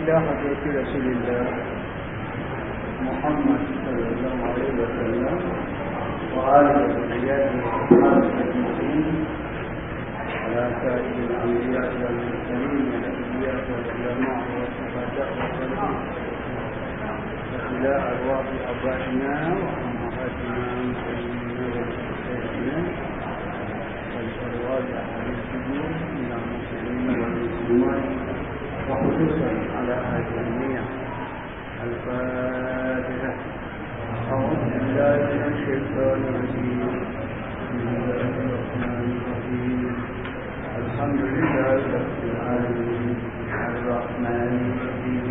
إلى حضرة رسول الله محمد صلى الله عليه وسلم وآله وذريته وأصحابه أجمعين على سائر الأنبياء والمرسلين والأنبياء والعلماء والشهداء والصالحين وإلى أرواح آبائنا وأمهاتنا المسلمين والمسلمين والأرواح أهل السجون من المسلمين والمسلمات وخصوصا على هذه النية الفاتحة أعوذ بالله من الشيطان الرجيم بسم الله الرحمن الرحيم الحمد لله رب العالمين الرحمن الرحيم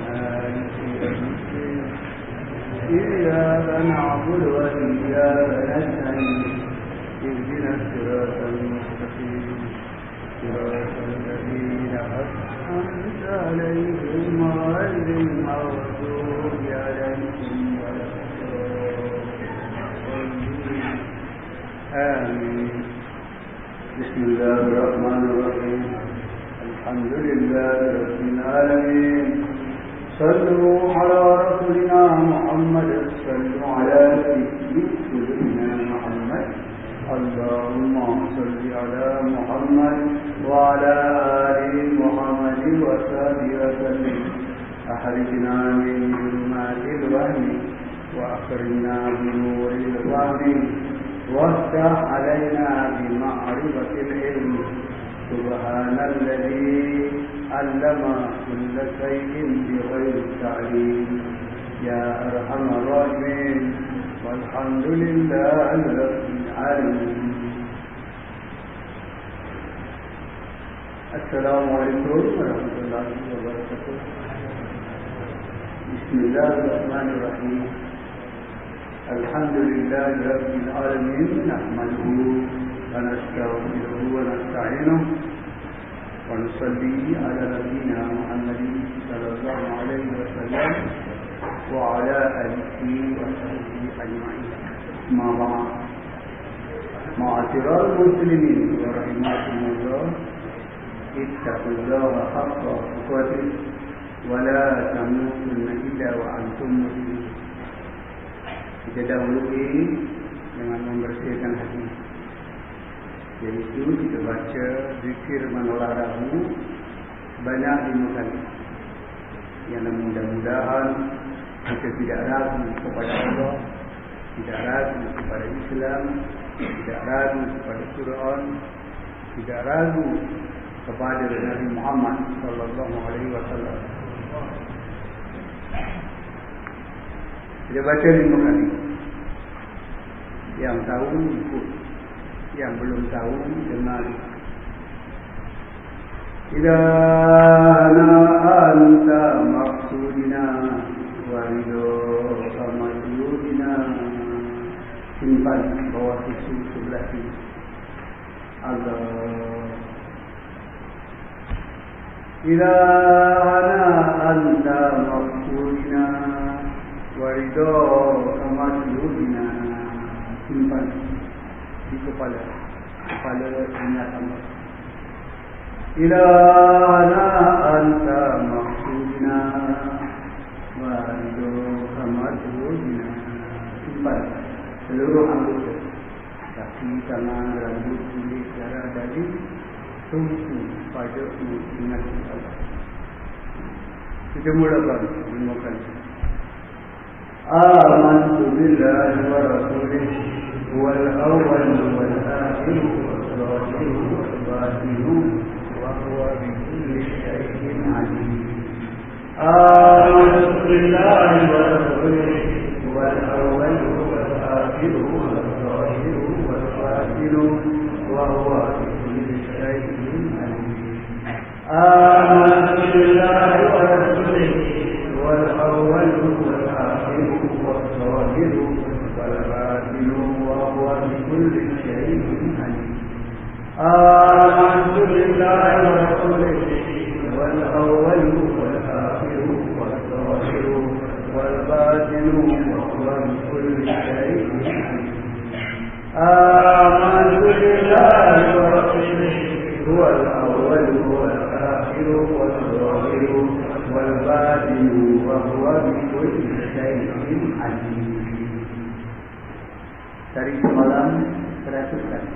مالك يوم الدين إياك نعبد وإياك نستعين اهدنا الصراط المستقيم صراط الذين أنعمت عليهم غير المغضوب عليهم آمين بسم الله الرحمن الرحيم الحمد لله رب العالمين صلوا على رسولنا محمد صلوا على سيدنا محمد اللهم صل على محمد وعلى آل أخرجنا من ظلمات الوهم وأخرجنا بنور الفهم وافتح علينا بمعرفة العلم. سبحان الذي علم كل شيء بغير تعليم يا أرحم الراحمين. والحمد لله رب العالمين. السلام عليكم ورحمة الله وبركاته. بسم الله الرحمن الرحيم. الحمد لله رب العالمين نحمده ونستغفره ونستعينه ونصلي على نبينا محمد صلى الله عليه وسلم وعلى آله وصحبه أجمعين. ما بعد. معاشر المسلمين ورحمكم الله اتقوا الله حق تقاته ولا تموتن إلا وأنتم مسلمون kita dahului dengan membersihkan hati yaitu kita baca zikir menolak ragu banyak lima kali yang mudah-mudahan kita tidak ragu kepada Allah tidak ragu kepada Islam tidak ragu kepada Quran tidak ragu kepada Nabi Muhammad sallallahu alaihi wasallam. Kita baca lima kali. Yang tahu ikut. Yang belum tahu dengar. Ilahana anta maksudina Warido kamadudina Simpan bawah tisu sebelah sini. Allah Ilahana anta maksudina Warido kamadudina Simpan di kepala kepala ingat Allah Ilahana anta maksudna wa ridho kamadhudina simpan seluruh anggota kaki, tangan, rambut, kulit, darah, daging تمكن فائدته من الأرض من آمنت بالله ورسوله هو الأول والآخر والظاهر والباطن وهو بكل شيء عليم آمنت بالله ورسوله هو الأول والآخر والظاهر والباطن وهو بكل شيء عليم آمنت بالله ورسوله هو الأول والآخر والظاهر والباطن وهو بكل شيء عليم. آمنت بالله ورسوله والأول والآخر والظاهر والباطن وهو بكل شيء عليم. آمنت بالله ورسوله هو الأول والظاهر والباطن وهو بكل شيء عليم Dari semalam seratus kali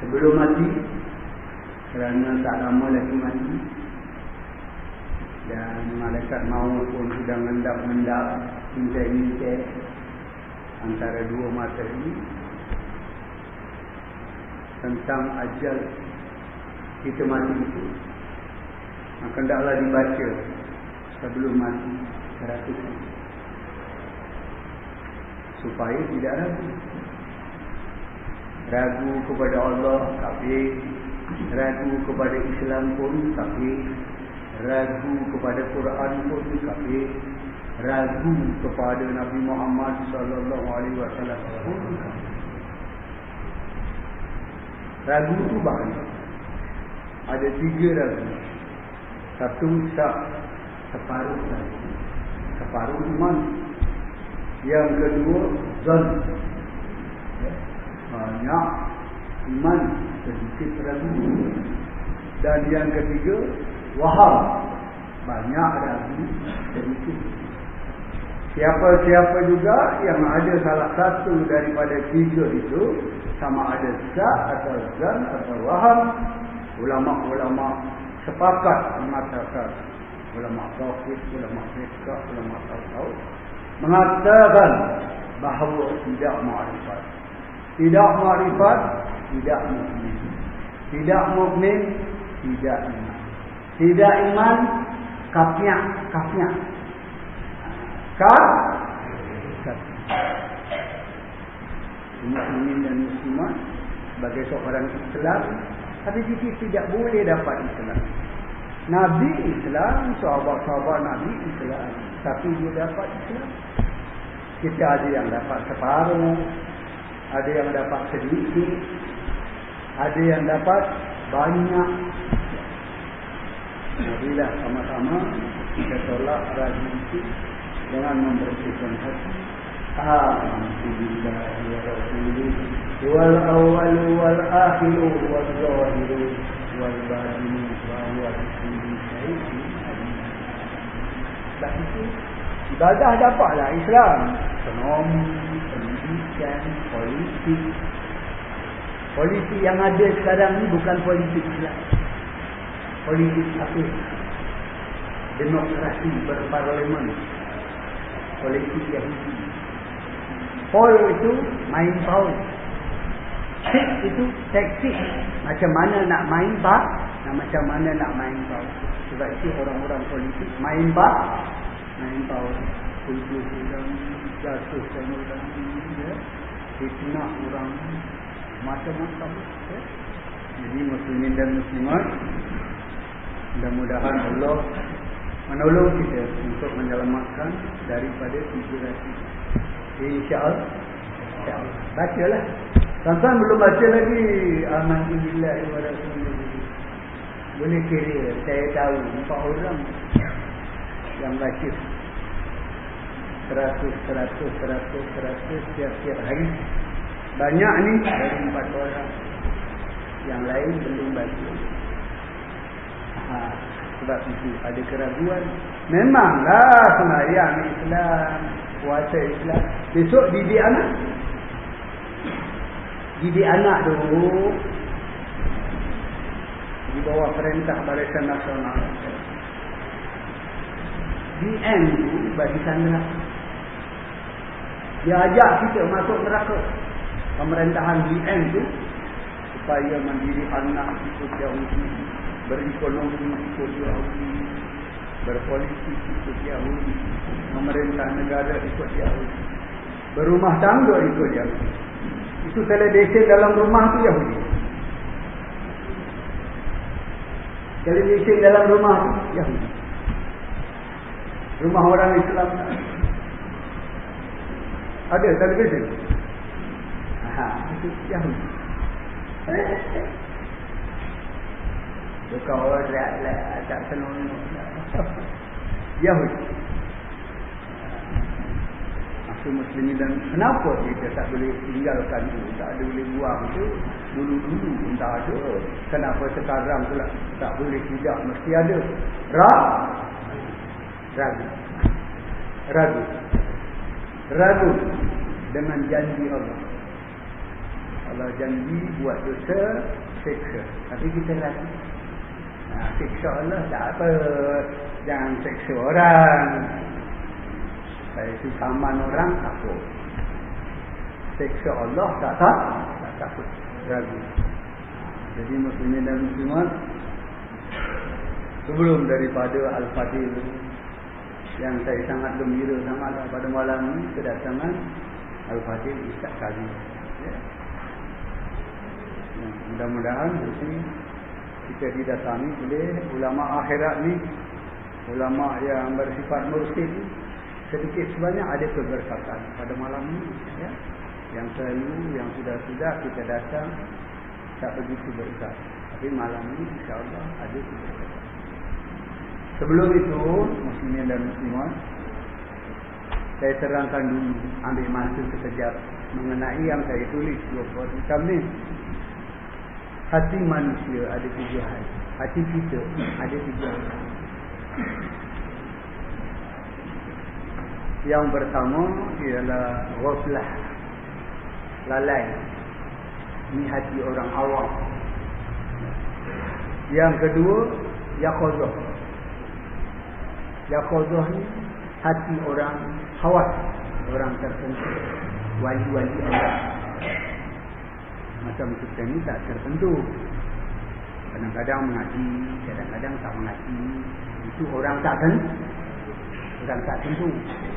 Sebelum mati Kerana tak lama lagi mati Dan malaikat maut pun sudah mendap-mendap Intai-intai Antara dua mata ini tentang ajal kita mati. Itu maka hendaklah dibaca sebelum mati seratus supaya tidak ragu. Ragu kepada Allah kafir. Ragu kepada Islam pun kafir. Ragu kepada Quran pun kafir. Ragu kepada Nabi Muhammad sallallahu alaihi wasallam pun Ragu tu banyak. Ada tiga ragu. Satu syak separuh ragu. Separuh iman. Yang kedua zon. Ya. Banyak iman sedikit ragu. Dan yang ketiga waham. Banyak ragu sedikit. Siapa-siapa juga yang ada salah satu daripada tiga itu sama ada syak atau zan atau waham ulama-ulama sepakat mengatakan ulama tauhid ulama fiqh ulama tasawuf mengatakan bahawa tidak ma'rifat tidak ma'rifat tidak mukmin. Tidak mukmin tidak iman. Tidak iman kafir kafir kafir muslimin dan muslimat sebagai seorang Islam tapi jika tidak boleh dapat Islam. Nabi Islam sahabat-sahabat Nabi Islam. Tapi dia dapat Islam. Kita ada yang dapat separuh ada yang dapat sedikit ada yang dapat banyak. Marilah sama-sama kita tolak ragu itu dengan membersihkan hati والأول والآخر والظاهر والباطن وهو بكل شيء Sebab itu Ibadah dapatlah Islam Ekonomi Pendidikan Politik Politik yang ada sekarang ni Bukan politik Islam Politik apa Demokrasi berparlimen Politik Yahudi Paul itu main power. Tik itu taktik. Macam mana nak main bak, dan macam mana nak main power. Sebab itu orang-orang politik main bak, main power. Kumpul orang, jatuh sama orang, ya. fitnah orang, macam-macam. Ya. Jadi muslimin dan muslimat, mudah-mudahan Allah menolong kita untuk menyelamatkan daripada rasa InsyaAllah Insya Baca lah Tuan-tuan belum baca lagi Alhamdulillah Boleh kira Saya tahu Empat orang Yang baca. Seratus, seratus, seratus, seratus Setiap-tiap hari. Banyak ni Dari empat orang. Yang lain belum baca. Ha, Sebab itu ada keraguan. Memanglah Semayang Islam puasa Islam. Besok didik anak. Didik anak dulu. Di bawah perintah Barisan Nasional. BN itu bagi sana. Dia ajak kita masuk neraka. Pemerintahan BN itu. Supaya mandiri anak ikut Yahudi. Berekonomi ikut Yahudi berpolitik ikut Yahudi memerintah negara ikut Yahudi berumah tangga ikut Yahudi itu televisi dalam rumah tu Yahudi televisi dalam rumah tu Yahudi rumah orang Islam. Ada televisi Aha, itu Yahudi Bukan orang lah, tak senang. Yahudi. Itu muslimin dan kenapa kita tak boleh tinggalkan itu, tak ada boleh buang itu dulu-dulu tak ada. Kenapa sekarang pula tak boleh tidak mesti ada. Ra ragu. Ragu. Ragu dengan janji Allah. Allah janji buat dosa, seksa. Tapi kita ragu. Nah, seksa Allah tak apa. Jangan seksa orang. Saya itu saman orang takut. Seksa Allah tak tak, tak takut. Ragu. Jadi muslimin dan muslimat sebelum daripada Al-Fatih yang saya sangat gembira sangat pada malam ini kedatangan Al-Fatih Ustaz Kazi. Ya. Mudah-mudahan kita didatangi oleh ulama akhirat ni, ulama yang bersifat mursyid sedikit sebanyak ada keberkatan pada malam ini. Ya. Yang selalu, yang sudah-sudah kita datang tak begitu berkat. Tapi malam ini insyaAllah ada keberkatan. Sebelum itu, muslimin dan muslimat, saya terangkan dulu, ambil masa sekejap mengenai yang saya tulis dua buat macam ni. Hati manusia ada hal. Hati kita ada hal. Yang pertama ialah ghaflah. Lalai. Ini hati orang awam. Yang kedua, yaqadah. Yaqadah ni hati orang khawas, orang tertentu. Wali-wali Allah. Macam kita ni tak tertentu. Kadang-kadang mengaji, kadang-kadang tak mengaji. Itu orang tak tentu. Orang tak tentu.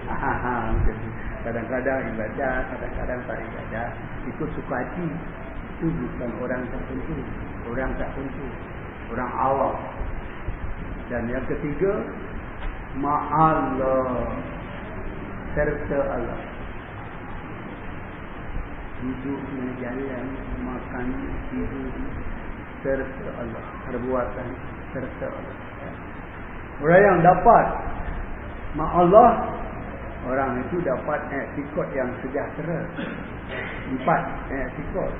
Kadang-kadang ibadah, kadang-kadang tak ibadah. Ikut suka hati. Itu bukan orang tertentu. Orang tak tentu. Orang awam. Dan yang ketiga, ma'allah. Serta Allah. Hidup jalan, makan, tidur. Serta Allah. Perbuatan serta Allah. Orang yang dapat ma'allah. Orang itu dapat etikot yang sejahtera. Empat etikot.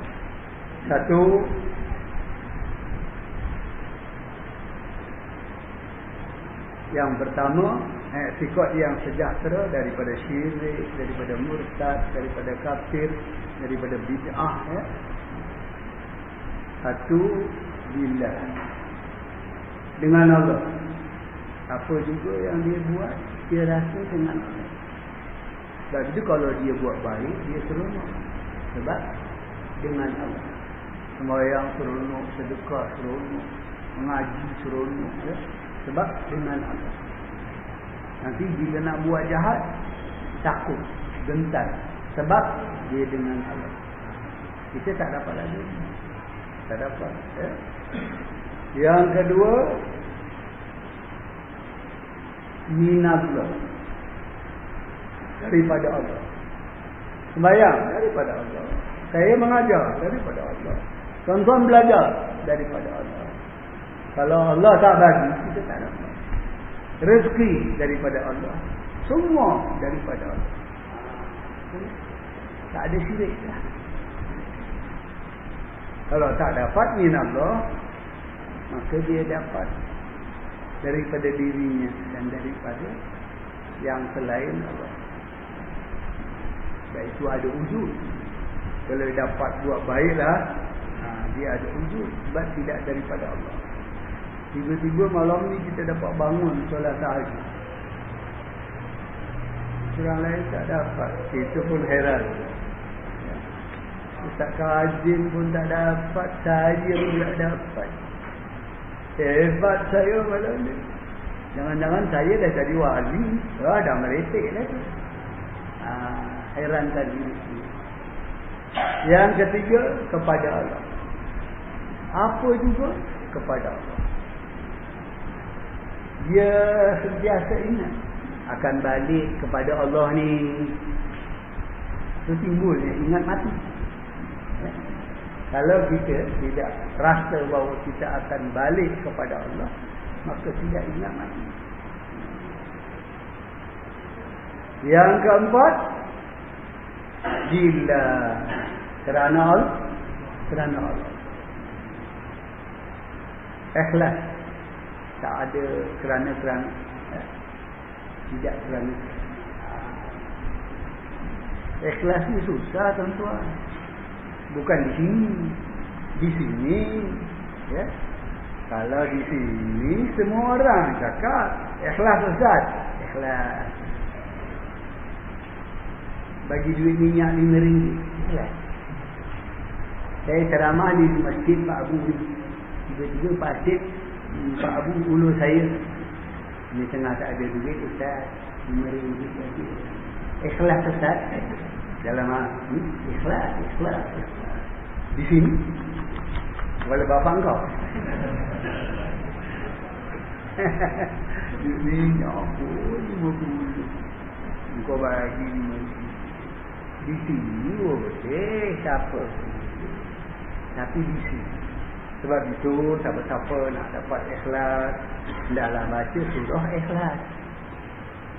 Satu. Yang pertama, etikot yang sejahtera daripada syirik, daripada murtad, daripada kafir, daripada bid'ah. Ya. Satu, bila. Dengan Allah. Apa juga yang dia buat, dia rasa dengan Allah. Dan itu kalau dia buat baik, dia seronok. Sebab dengan Allah. Semayang seronok, sedekah seronok, mengaji seronok. Ya. Sebab dengan Allah. Nanti bila nak buat jahat, takut, gentar. Sebab dia dengan Allah. Kita tak dapat lagi. Tak dapat. Ya. Yang kedua, minallah. Daripada Allah. Sembayang daripada Allah. Saya mengajar daripada Allah. Tuan-tuan belajar daripada Allah. Kalau Allah tak bagi, kita tak dapat. Rezeki daripada Allah. Semua daripada Allah. Tak ada syirik lah. Kalau tak dapat min Allah, maka dia dapat daripada dirinya dan daripada yang selain Allah. Dan itu ada wujud. Kalau dapat buat baiklah, ha, dia ada wujud. Sebab tidak daripada Allah. Tiba-tiba malam ni kita dapat bangun solat tahajud. Orang lain tak dapat. Kita pun heran. Ustaz Kazim pun tak dapat. Saya pun tak dapat. Hebat saya malam ni. Jangan-jangan saya dah jadi wali. Oh, dah meretik lagi. Ha, heran tadi. Yang ketiga, kepada Allah. Apa juga? Kepada Allah. Dia sentiasa ingat. Akan balik kepada Allah ni. Itu timbul ingat mati. Kalau kita tidak rasa bahawa kita akan balik kepada Allah, maka tidak ingat mati. Yang keempat, Gila. Kerana. Kerana. Ikhlas. Tak ada kerana-kerana. Eh, tidak kerana. Ikhlas ni susah tuan-tuan. Bukan di sini. Di sini. Ya. Kalau di sini semua orang cakap ikhlas Ustaz. Ikhlas. Bagi duit minyak lima ringgit. Ikhlas. Saya ceramah di masjid Pak Abu ni. Tiba-tiba Pak Asyid, Pak Abu ulu saya. Ini tengah tak ada duit Ustaz. Lima ringgit lagi. Ikhlas Ustaz. Dalam ni, ikhlas, ikhlas, ikhlas. Di sini. Kepala bapa kau. Minyak pun lima puluh. Kau bagi lima Di sini boleh siapa Tapi di sini. Sebab itu siapa-siapa nak dapat ikhlas. Hendaklah baca surah ikhlas.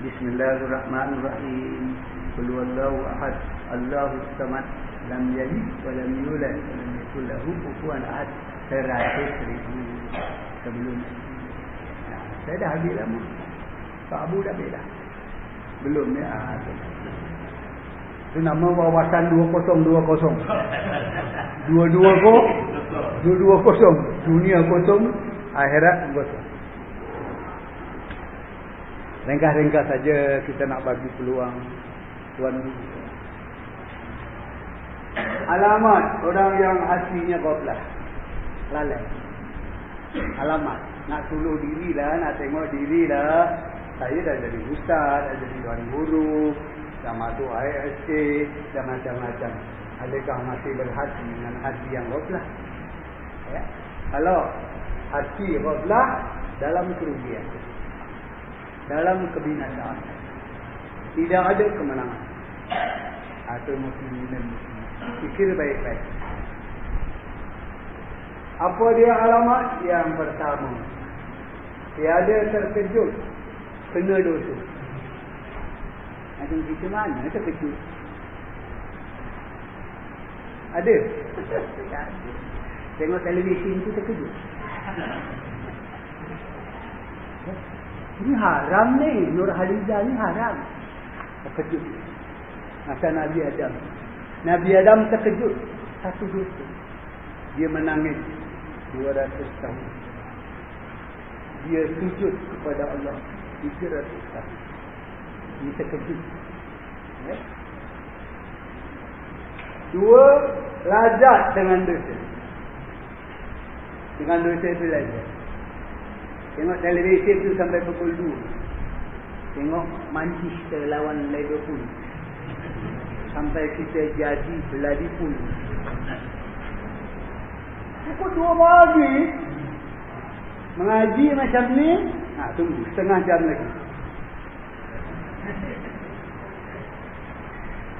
Bismillahirrahmanirrahim. Qul huwallahu ahad. Allahus samad. Lam yalid wa lam yulad lam yakul lahu kufuwan ahad. Seratus ribu sebelum saya dah habis lama. Pak Abu dah bela. Belum ni ah. Itu nama wawasan 2020. Dua-dua ko. Dua-dua kosong. Dunia kosong, akhirat kosong. Ringkas-ringkas saja kita nak bagi peluang tuan dulu. Alamat orang yang hatinya goblah. Lalai. Alamat. Nak tuluh diri lah, nak tengok diri lah. Saya dah jadi ustaz, dah jadi tuan guru, dah masuk ISK, dah macam-macam. Adakah masih berhati dengan hati yang goblah? Ya. Kalau hati goblah dalam kerugian. Dalam kebinasaan. Tidak ada kemenangan. Atau dan muslimin. Fikir baik-baik. Apa dia alamat? Yang pertama. Tiada terkejut. Kena dosa. Macam kita mana terkejut? Ada? Tengok televisyen tu terkejut. Ini haram ni. Nur Haliza ni haram. Terkejut. Macam Nabi Adam. Nabi Adam terkejut. Satu dosa. Dia menangis. 200 tahun. Dia sujud kepada Allah. 300 tahun. Dia terkejut. Ya? Dua, lazat dengan dosa. Dengan dosa itu lazat. Tengok televisyen tu sampai pukul 2. Tengok Manchester lawan Liverpool. Sampai kita jadi beladi pun. Pukul 2 pagi. Mengaji macam ni. Ha, tunggu setengah jam lagi.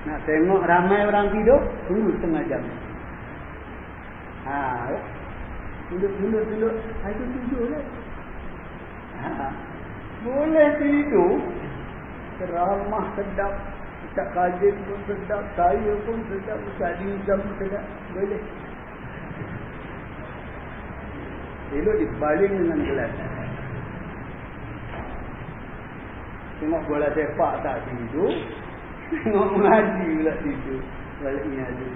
Nak tengok ramai orang tidur. Tunggu setengah jam. Ha, ya. Duduk, duduk, duduk. Ha, itu tidur lah. Ha. Boleh tidur. Ceramah sedap. Ustaz Kazim pun sedap. Saya pun sedap. Ustaz Nizam pun sedap. Boleh. Elok dibaling dengan gelas. Tengok bola sepak tak tidur. Tengok mengaji pula tidur. Baliknya ada.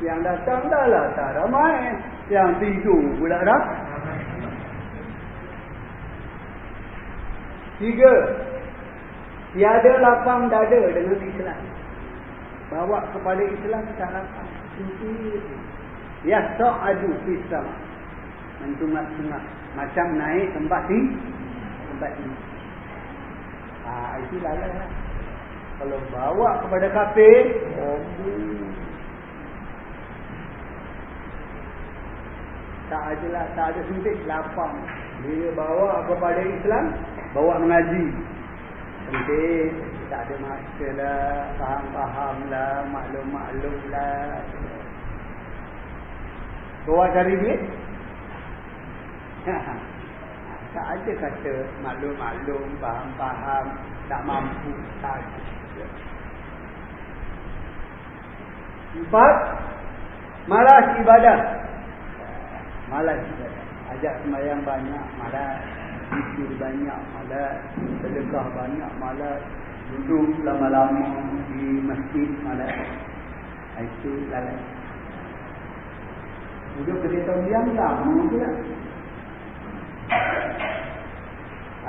Yang datang dah lah tak ramai. Yang tidur pula dah. Tiga. Tiada lapang dada dengan Islam. Bawa kepada Islam tak lapang. Ya sa'adu fisam. Mentungat-tungat. Macam naik tempat tinggi. Tempat tinggi. Ha, itu lalai lah. Kalau bawa kepada kafir. Tak ada lah, tak ada sempit lapang. Dia bawa kepada Islam, bawa mengaji. Sempit, tak ada masa lah, faham-faham lah, maklum-maklum lah. Bawa cari duit? tak ada kata maklum-maklum, faham-faham, tak mampu, tak ada. Empat, malas ibadah. Malas ibadah. Ajak semayang banyak, malas. Zikir banyak, malas. Sedekah banyak, malas. Duduk lama-lama di masjid, malas. Itu lalai. Duduk kedai tombiang lama pula.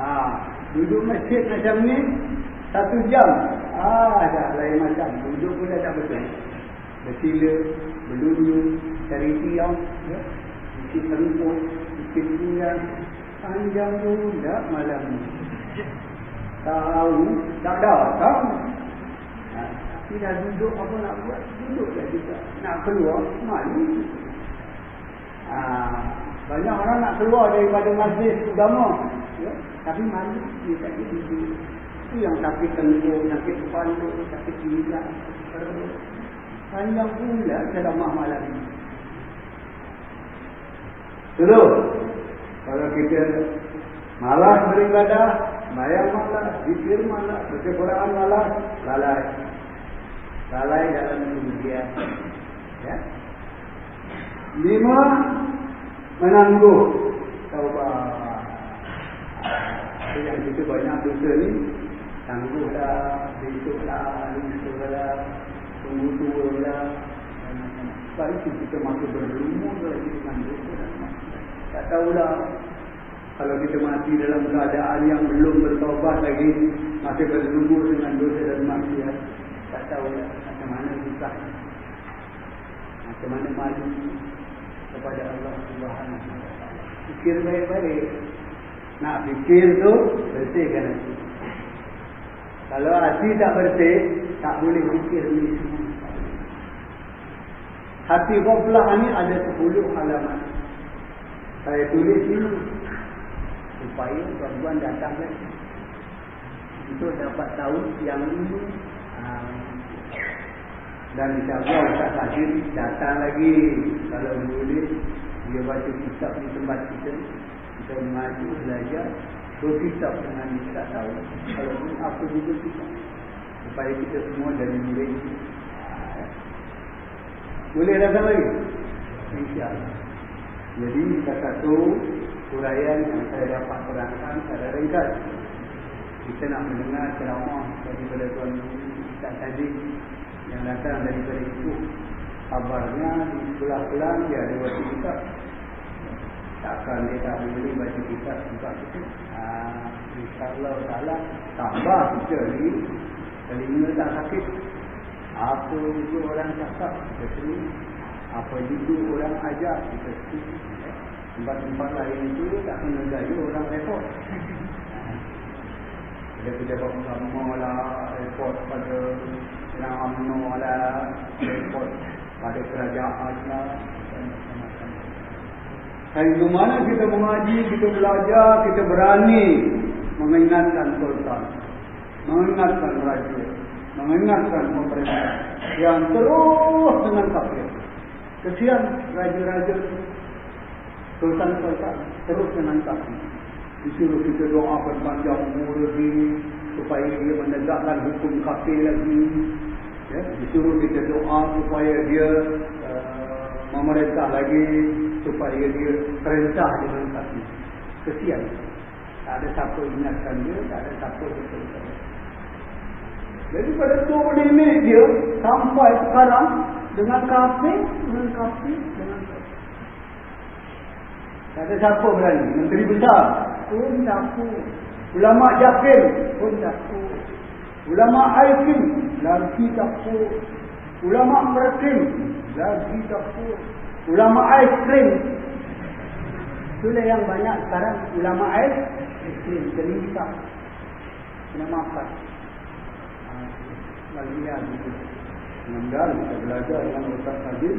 Ha, duduk masjid macam ni satu jam. Ah, dah lain macam. Duduk pun dah tak betul. Bersila, berlunyu, cari tiang, ya. Terupuk, bikin pinggan. Panjang pula malam ni. Tahu, tak datang. Ha, tapi dah duduk apa nak buat? Duduklah juga. Nak keluar, malu. Ha, banyak orang nak keluar daripada majlis agama. Ya? Tapi malu dia tak duduk. Itu yang sakit tengkuk, sakit kepala, sakit perut. Panjang pula ceramah malam ini. Terus, kalau kita malas beribadah, bayang malas, zikir malas, Quran malas, lalai. Lalai dalam kemudian. Ya? Lima, menangguh. Taubat. Yang kita banyak dosa ni, tangguhlah, besoklah, lusuklah, tunggu tua lah. Sebab itu kita masih berlumur lagi dengan dosa. Tak tahulah kalau kita mati dalam keadaan yang belum bertaubat lagi, masih berlumur dengan dosa dan maksiat. Tak tahulah macam mana susah. Macam mana malu kepada Allah Subhanahu Wa Taala. Fikir baik-baik. Nak fikir tu bersihkan hati. Kalau hati tak bersih, tak boleh fikir ni semua. Hati ghaflah ni ada 10 halaman. Saya tulis dulu supaya tuan-tuan datang lagi. Untuk dapat tahu yang ini uh, dan insyaAllah Ustaz Hadir datang lagi. Kalau boleh dia baca kitab di tempat kita. Kita mengaji belajar. Berkitab dengan kita tahu kalau ini apa juga kita supaya kita semua dari murid. Boleh datang lagi? insyaAllah jadi satu uraian yang saya dapat terangkan secara ringkas. Kita nak mendengar ceramah daripada Tuan Ustaz Hadir yang datang daripada itu kabarnya di sebelah-belah dia ada waktu kitab. Takkan dia tak boleh baca kitab sebab itu? Ha, insyaAllah ta'ala tambah kita ni telinga tak sakit. Apa itu orang cakap kita sini apa itu orang ajar kita sini. Tempat-tempat lain itu tak kena gaya orang repot dia pejabat utama lah repot pada yang UMNO lah repot pada kerajaan lah dan itu mana kita mengaji, kita belajar, kita berani mengingatkan sultan, mengingatkan raja, mengingatkan pemerintah yang terus dengan kafir. Kesian raja-raja sultan-sultan terus dengan kafir. Disuruh kita doa berpanjang umur ini supaya dia menegakkan hukum kafir lagi. Ya, disuruh kita doa supaya dia uh, memerintah lagi supaya dia perintah dengan kafir. Kesian. Tak ada siapa ingatkan dia, tak ada siapa berkata. Jadi pada tu ini dia sampai sekarang dengan kafir, dengan kafir, dengan kafir. Tak ada siapa berani. Menteri besar pun takut. Ulama Jakil pun takut. Ulama Aikin lagi takut. Ulama Merkin lagi takut. Ulama Aikin itulah yang banyak sekarang. Ulama Aikin cerita. Kena makan. Lalu ya gitu. Mudah-mudahan kita belajar dengan Ustaz Fadil.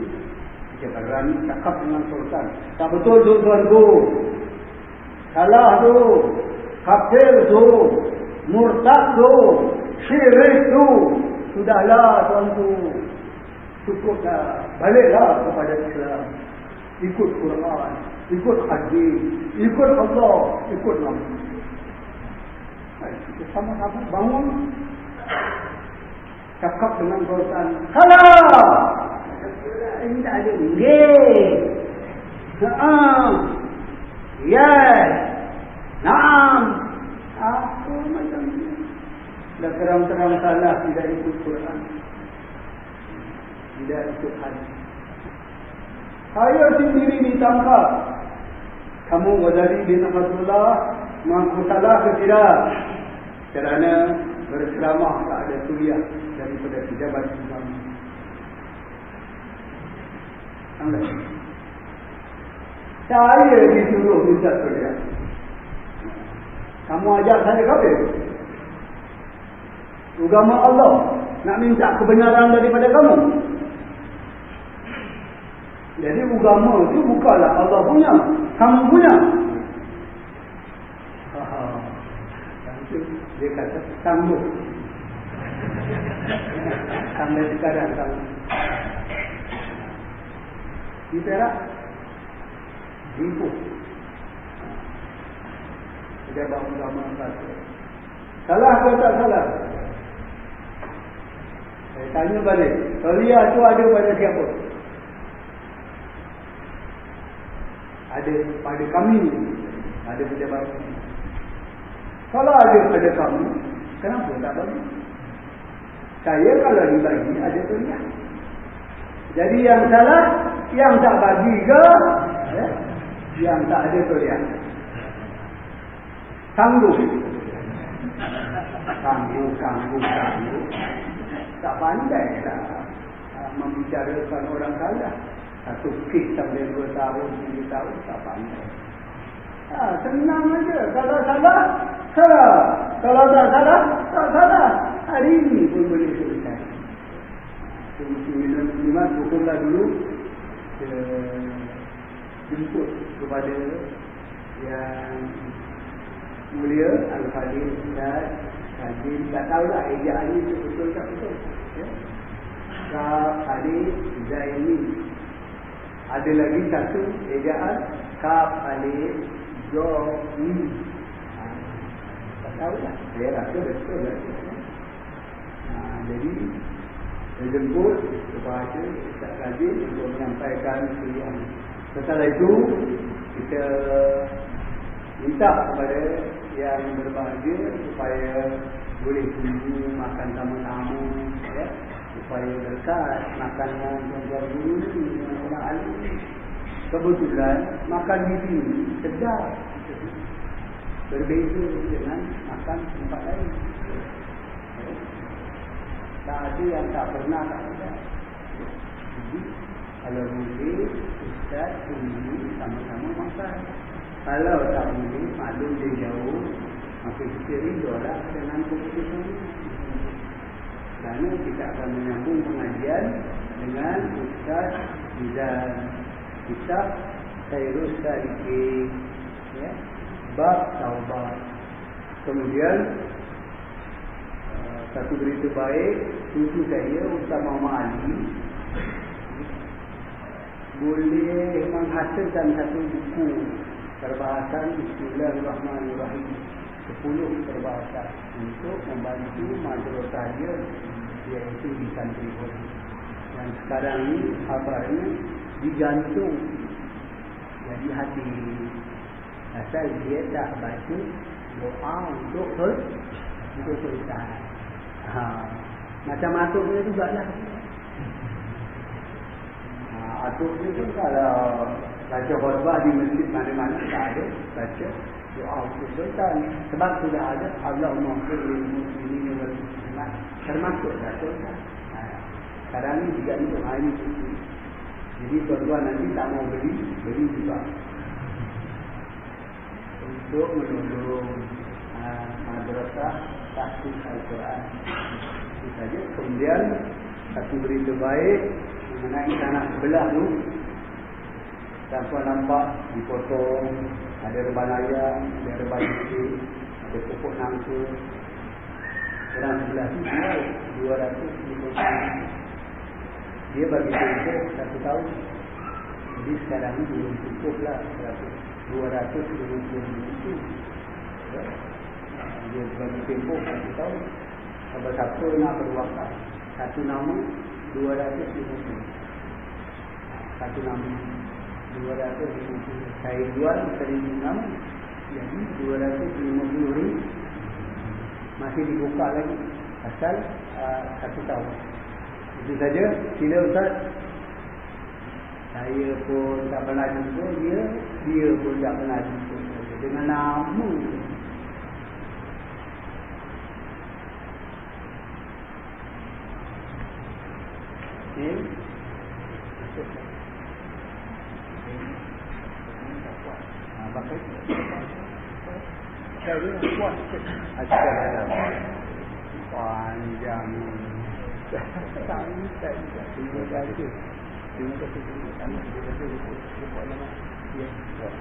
Kita berani cakap dengan Sultan. Tak betul tu tuan-tu. Salah tu. Kafir tu. Murtad tu. Syirik tu. Sudahlah tuan-tu. Cukuplah. Baliklah kepada Islam. Ikut Quran. Ikut hadis. Ikut Allah. Ikut Nabi. Kita sama-sama bangun. Cakap dengan Sultan. Salah. Ini tak ada. Nggih. Haa. Yes. Naam. Apa macam ni? Dah terang-terang salah tidak ikut Quran. Tidak ikut hadis. Saya sendiri ditangkap. Kamu Ghazali bin Abdullah mengaku salah ke tidak? Kerana berceramah tak ada kuliah daripada pejabat agama. Anda. Saya disuruh minta kuliah. Kamu ajak saya kafir. Agama Allah nak minta kebenaran daripada kamu. Jadi agama itu bukanlah Allah punya, kamu punya. Dia kata sanggup. Sampai sekarang sanggup. Di Perak, Ibu. Pejabat agama satu. Salah atau tak salah? Saya tanya balik. Kuliah tu ada pada siapa? Ada pada kami. Ada pejabat. Kalau ada pada kamu, kenapa tak bagi? Saya kalau dibagi, ada kuliah. Jadi yang salah, yang tak bagi ke, ya? yang tak ada kuliah. Tangguh. Tangguh, tangguh, tangguh. Tak pandai lah membicarakan orang salah. Satu kes sampai dua tahun, tiga tahun, tak pandai. Ha, senang aja. Kalau salah, salah. Kalau tak salah, tak salah. Hari ini pun boleh selesai. Muslimat bukulah dulu jemput kepada yang mulia Al-Fadil dan Fadil tak tahulah ejaan ini betul tak betul. Ya? Fadil Zaini. Ada lagi satu ejaan Kak Fadil Zoni ha, tak tahulah saya rasa betul lah. Ha, jadi saya jemput kepada Ustaz Fadil untuk menyampaikan kuliah setelah itu kita minta kepada yang berbahagia supaya boleh tunggu makan tamu-tamu ya. Supaya dekat makanan tuan-tuan guru dengan orang alim kebetulan makan di sini sedap. Berbeza dengan makan tempat lain. Tak ada yang tak pernah tak ada. Jadi kalau boleh Ustaz tunggu sama-sama makan kalau tak boleh, maklum dia jauh, maka kita rindulah dengan keputusan. Kerana kita akan menyambung pengajian dengan Ustaz Izan Kitab Khairul Salikin ya, Bab Taubat. Kemudian uh, Satu berita baik Cucu saya Ustaz Muhammad Ali Boleh menghasilkan satu buku perbahasan Bismillahirrahmanirrahim. 10 perbahasan untuk membantu madrasah dia iaitu di Santri Bodi dan sekarang ini kabarnya digantung jadi hati. Asal dia tak baca doa untuk sul untuk sultan ha. macam atuk punya juga lah atuk ni pun kalau baca khutbah di masjid mana-mana tak ada baca doa untuk sultan sebab sudah ada Allahumma firli muslimin wal muslimat termasuk sultan ha. sekarang ni juga itu hari jadi tuan-tuan nanti tak mau beli beli juga. Untuk menolong ha, madrasah tahfiz Al-Quran. Itu saja. Kemudian satu berita baik mengenai tanah sebelah tu dan tuan nampak dipotong ada reban ayam, ada reban kecil, ada pokok nangka. Orang sebelah tu dua ratus Dia bagi tempoh satu tahun. Jadi sekarang ni belum cukup lah dua ratus. Dia bagi tempoh satu tahun. Sebab siapa nak berwakaf satu nama dua ratus puluh. satu nama dua ratus puluh. Saya jual seribu nama jadi dua ratus lima puluh ribu masih dibuka lagi asal uh, satu tahun. Itu saja. Sila Ustaz. Saya pun tak pernah jumpa dia dia pun tak pernah jumpa dengan nama Okay. Pakai Saya kuat Ajar Panjang. Tak ini tak Terima kasih Terima kasih Terima kasih Terima kasih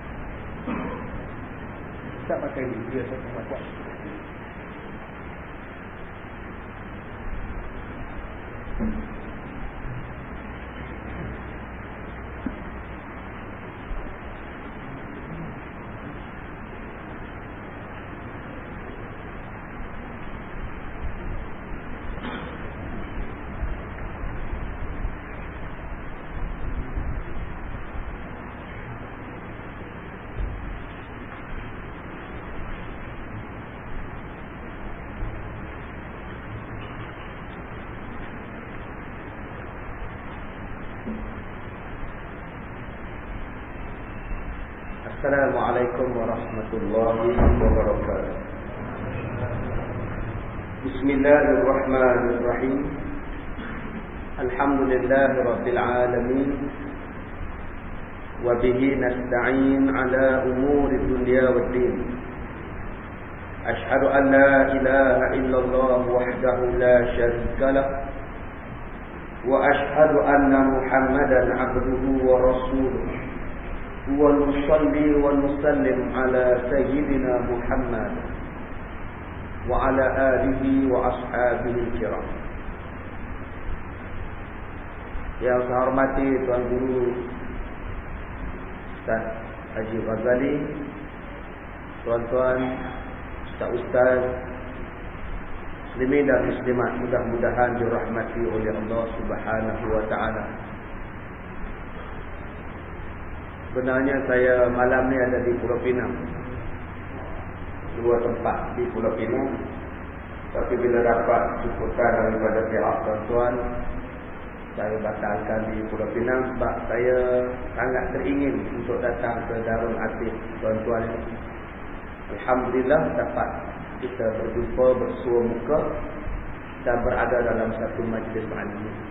Tak pakai ni Dia tak kuat الله وبركاته. بسم الله الرحمن الرحيم. الحمد لله رب العالمين. وبه نستعين على أمور الدنيا والدين. أشهد أن لا إله إلا الله وحده لا شريك له. وأشهد أن محمدا عبده ورسوله. ونصلي ونسلم على سيدنا محمد وعلى آله وأصحابه الكرام Yang saya hormati Tuan Guru Ustaz Haji Ghazali Tuan-tuan Ustaz-Ustaz Muslimin dan Muslimat Mudah-mudahan dirahmati oleh Allah Subhanahu Wa Taala. Sebenarnya saya malam ni ada di Pulau Pinang. Dua tempat di Pulau Pinang. Tapi bila dapat jemputan daripada pihak tuan-tuan, saya batalkan di Pulau Pinang sebab saya sangat teringin untuk datang ke Darul Atif tuan-tuan ini. Alhamdulillah dapat kita berjumpa bersua muka dan berada dalam satu majlis ma'ani.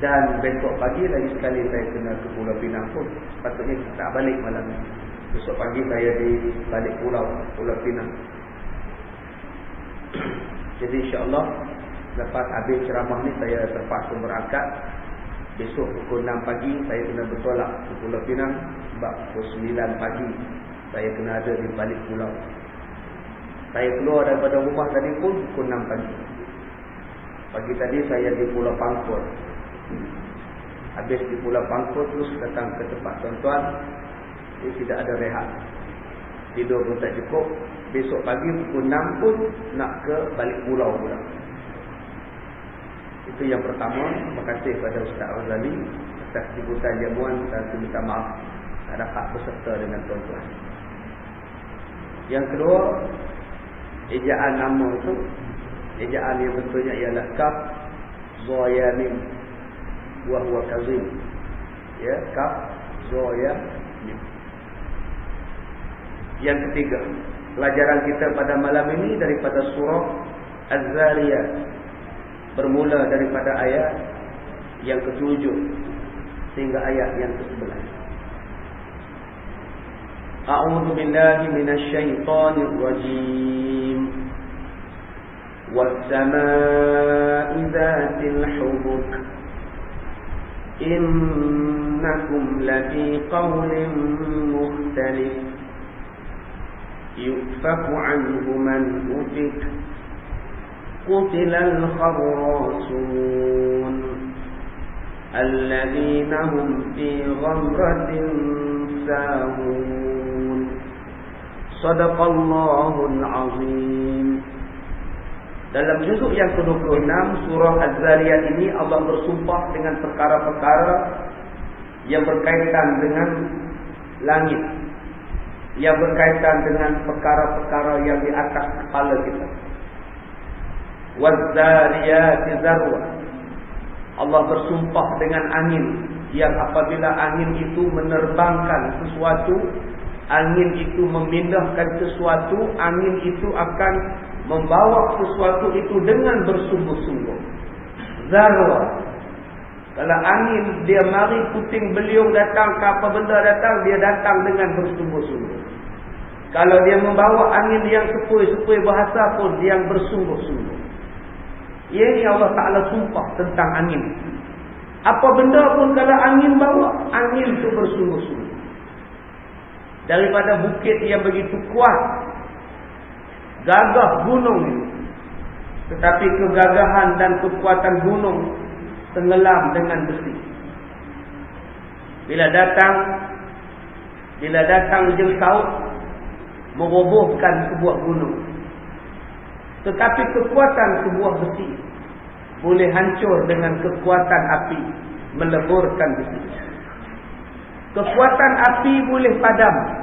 Dan besok pagi lagi sekali saya kena ke Pulau Pinang pun. Sepatutnya tak balik malam ni. Besok pagi saya di balik pulau, Pulau Pinang. Jadi insyaAllah, lepas habis ceramah ni saya terpaksa berangkat. Besok pukul 6 pagi saya kena bertolak ke Pulau Pinang. Sebab pukul 9 pagi saya kena ada di balik pulau. Saya keluar daripada rumah tadi pun pukul 6 pagi. Pagi tadi saya di Pulau Pangkor. Habis di Pulau Pangkor terus datang ke tempat tuan-tuan. Ini tidak ada rehat. Tidur pun tak cukup. Besok pagi pukul 6 pun nak ke balik pulau pula. Itu yang pertama. Terima kasih kepada Ustaz Razali. Atas jemputan jamuan dan minta maaf. Tak dapat berserta dengan tuan-tuan. Yang kedua. Ejaan nama itu. Ejaan yang betulnya ialah Kaf Zoyanim wa huwa kazim. Ya kaf zoya yang ketiga pelajaran kita pada malam ini daripada surah az-zariyat bermula daripada ayat yang ketujuh sehingga ayat yang ke-11 A'udzu billahi minasy syaithanir rajim Was-samaa'i dzatil hubuk إنكم لفي قول مختلف. يؤفك عنه من أفك. قتل الخراسون الذين هم في غمرة ساهون. صدق الله العظيم. Dalam juzuk yang ke-26 surah Az-Zariyat ini Allah bersumpah dengan perkara-perkara yang berkaitan dengan langit. Yang berkaitan dengan perkara-perkara yang di atas kepala kita. Waz-Zariyat Zarwa. Allah bersumpah dengan angin yang apabila angin itu menerbangkan sesuatu, angin itu memindahkan sesuatu, angin itu akan membawa sesuatu itu dengan bersungguh-sungguh. Zarwa. Kalau angin dia mari puting beliung datang ke apa benda datang, dia datang dengan bersungguh-sungguh. Kalau dia membawa angin yang sepui-sepui bahasa pun yang bersungguh-sungguh. Ini Allah Ta'ala sumpah tentang angin. Apa benda pun kalau angin bawa, angin itu bersungguh-sungguh. Daripada bukit yang begitu kuat, gagah gunung. Tetapi kegagahan dan kekuatan gunung tenggelam dengan besi. Bila datang, bila datang jengkau, merobohkan sebuah gunung. Tetapi kekuatan sebuah besi boleh hancur dengan kekuatan api meleburkan besi. Kekuatan api boleh padam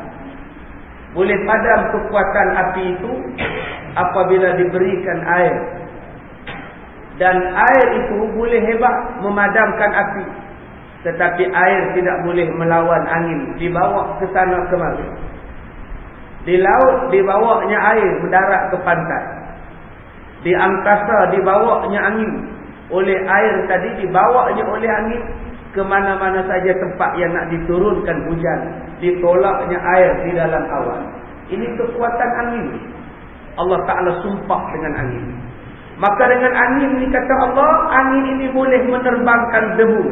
boleh padam kekuatan api itu apabila diberikan air. Dan air itu boleh hebat memadamkan api. Tetapi air tidak boleh melawan angin. Dibawa ke sana kemari. Di laut dibawanya air mendarat ke pantai. Di angkasa dibawanya angin. Oleh air tadi dibawanya oleh angin ke mana-mana saja tempat yang nak diturunkan hujan, ditolaknya air di dalam awan. Ini kekuatan angin. Allah Ta'ala sumpah dengan angin. Maka dengan angin ini kata Allah, angin ini boleh menerbangkan debu.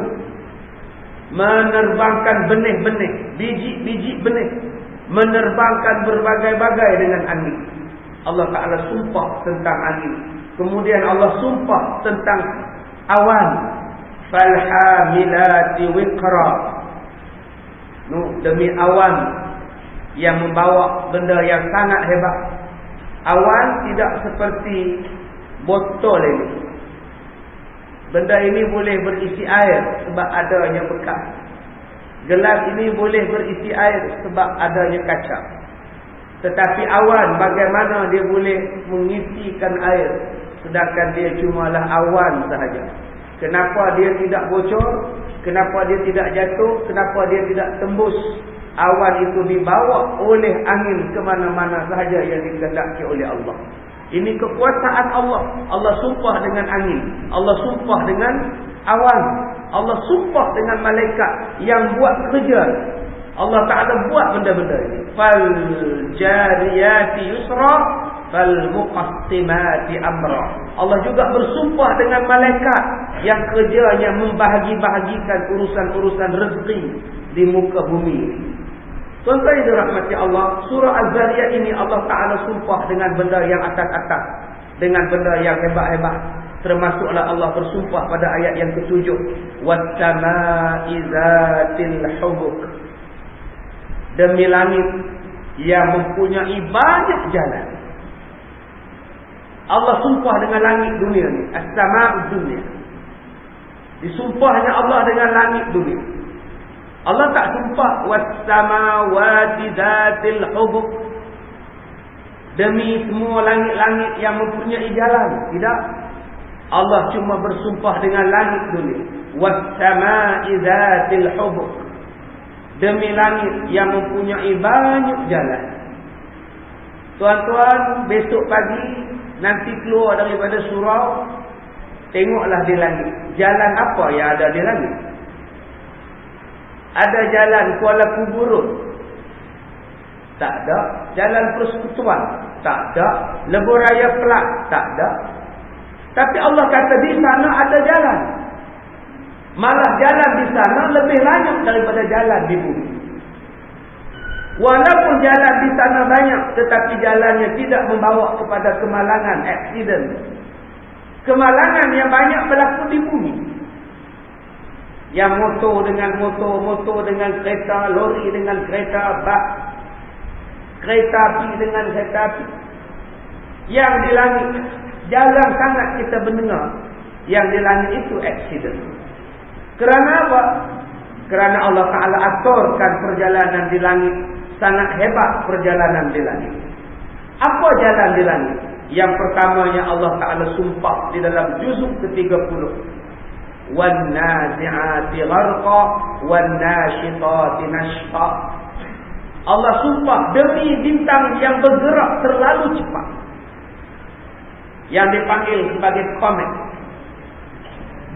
Menerbangkan benih-benih, biji-biji benih. Menerbangkan berbagai-bagai dengan angin. Allah Ta'ala sumpah tentang angin. Kemudian Allah sumpah tentang awan falhamilati wiqra nu demi awan yang membawa benda yang sangat hebat. Awan tidak seperti botol ini. Benda ini boleh berisi air sebab adanya bekas. Gelas ini boleh berisi air sebab adanya kaca. Tetapi awan bagaimana dia boleh mengisikan air? Sedangkan dia cuma lah awan sahaja Kenapa dia tidak bocor? Kenapa dia tidak jatuh? Kenapa dia tidak tembus? Awan itu dibawa oleh angin ke mana-mana sahaja yang dikehendaki oleh Allah. Ini kekuasaan Allah. Allah sumpah dengan angin. Allah sumpah dengan awan. Allah sumpah dengan malaikat yang buat kerja. Allah Ta'ala buat benda-benda ini. Fal jariyati yusra fal muqassimati amra. Allah juga bersumpah dengan malaikat yang kerjanya membahagi-bahagikan urusan-urusan rezeki di muka bumi. Tuan-tuan yang dirahmati Allah, surah Az-Zariyat ini Allah Taala sumpah dengan benda yang atas-atas, dengan benda yang hebat-hebat. Termasuklah Allah bersumpah pada ayat yang ketujuh, "Was-samaa'i dzatil hubuk." Demi langit yang mempunyai banyak jalan. Allah sumpah dengan langit dunia ni. As-sama'ud dunia. Disumpahnya Allah dengan langit dunia. Allah tak sumpah was-samawati dzatil hubub. Demi semua langit-langit yang mempunyai jalan. Tidak. Allah cuma bersumpah dengan langit dunia. Was-sama'i dzatil hubub. Demi langit yang mempunyai banyak jalan. Tuan-tuan, besok pagi Nanti keluar daripada surau Tengoklah di langit. Jalan apa yang ada di langit? Ada jalan Kuala Kuburun Tak ada. Jalan Persekutuan? Tak ada. Leburaya Pelak Tak ada. Tapi Allah kata di sana ada jalan. Malah jalan di sana lebih lanjut daripada jalan di bumi Walaupun jalan di sana banyak tetapi jalannya tidak membawa kepada kemalangan, accident. Kemalangan yang banyak berlaku di bumi. Yang motor dengan motor, motor dengan kereta, lori dengan kereta, bak, kereta api dengan kereta api. Yang di langit jarang sangat kita mendengar yang di langit itu accident. Kerana apa? Kerana Allah Ta'ala aturkan perjalanan di langit Sangat hebat perjalanan di langit. Apa jalan di langit? Yang pertamanya Allah Ta'ala sumpah di dalam juzuk ke-30. وَالنَّازِعَاتِ غَرْقَ وَالنَّاشِطَاتِ نَشْقَ Allah sumpah demi bintang yang bergerak terlalu cepat. Yang dipanggil sebagai komet.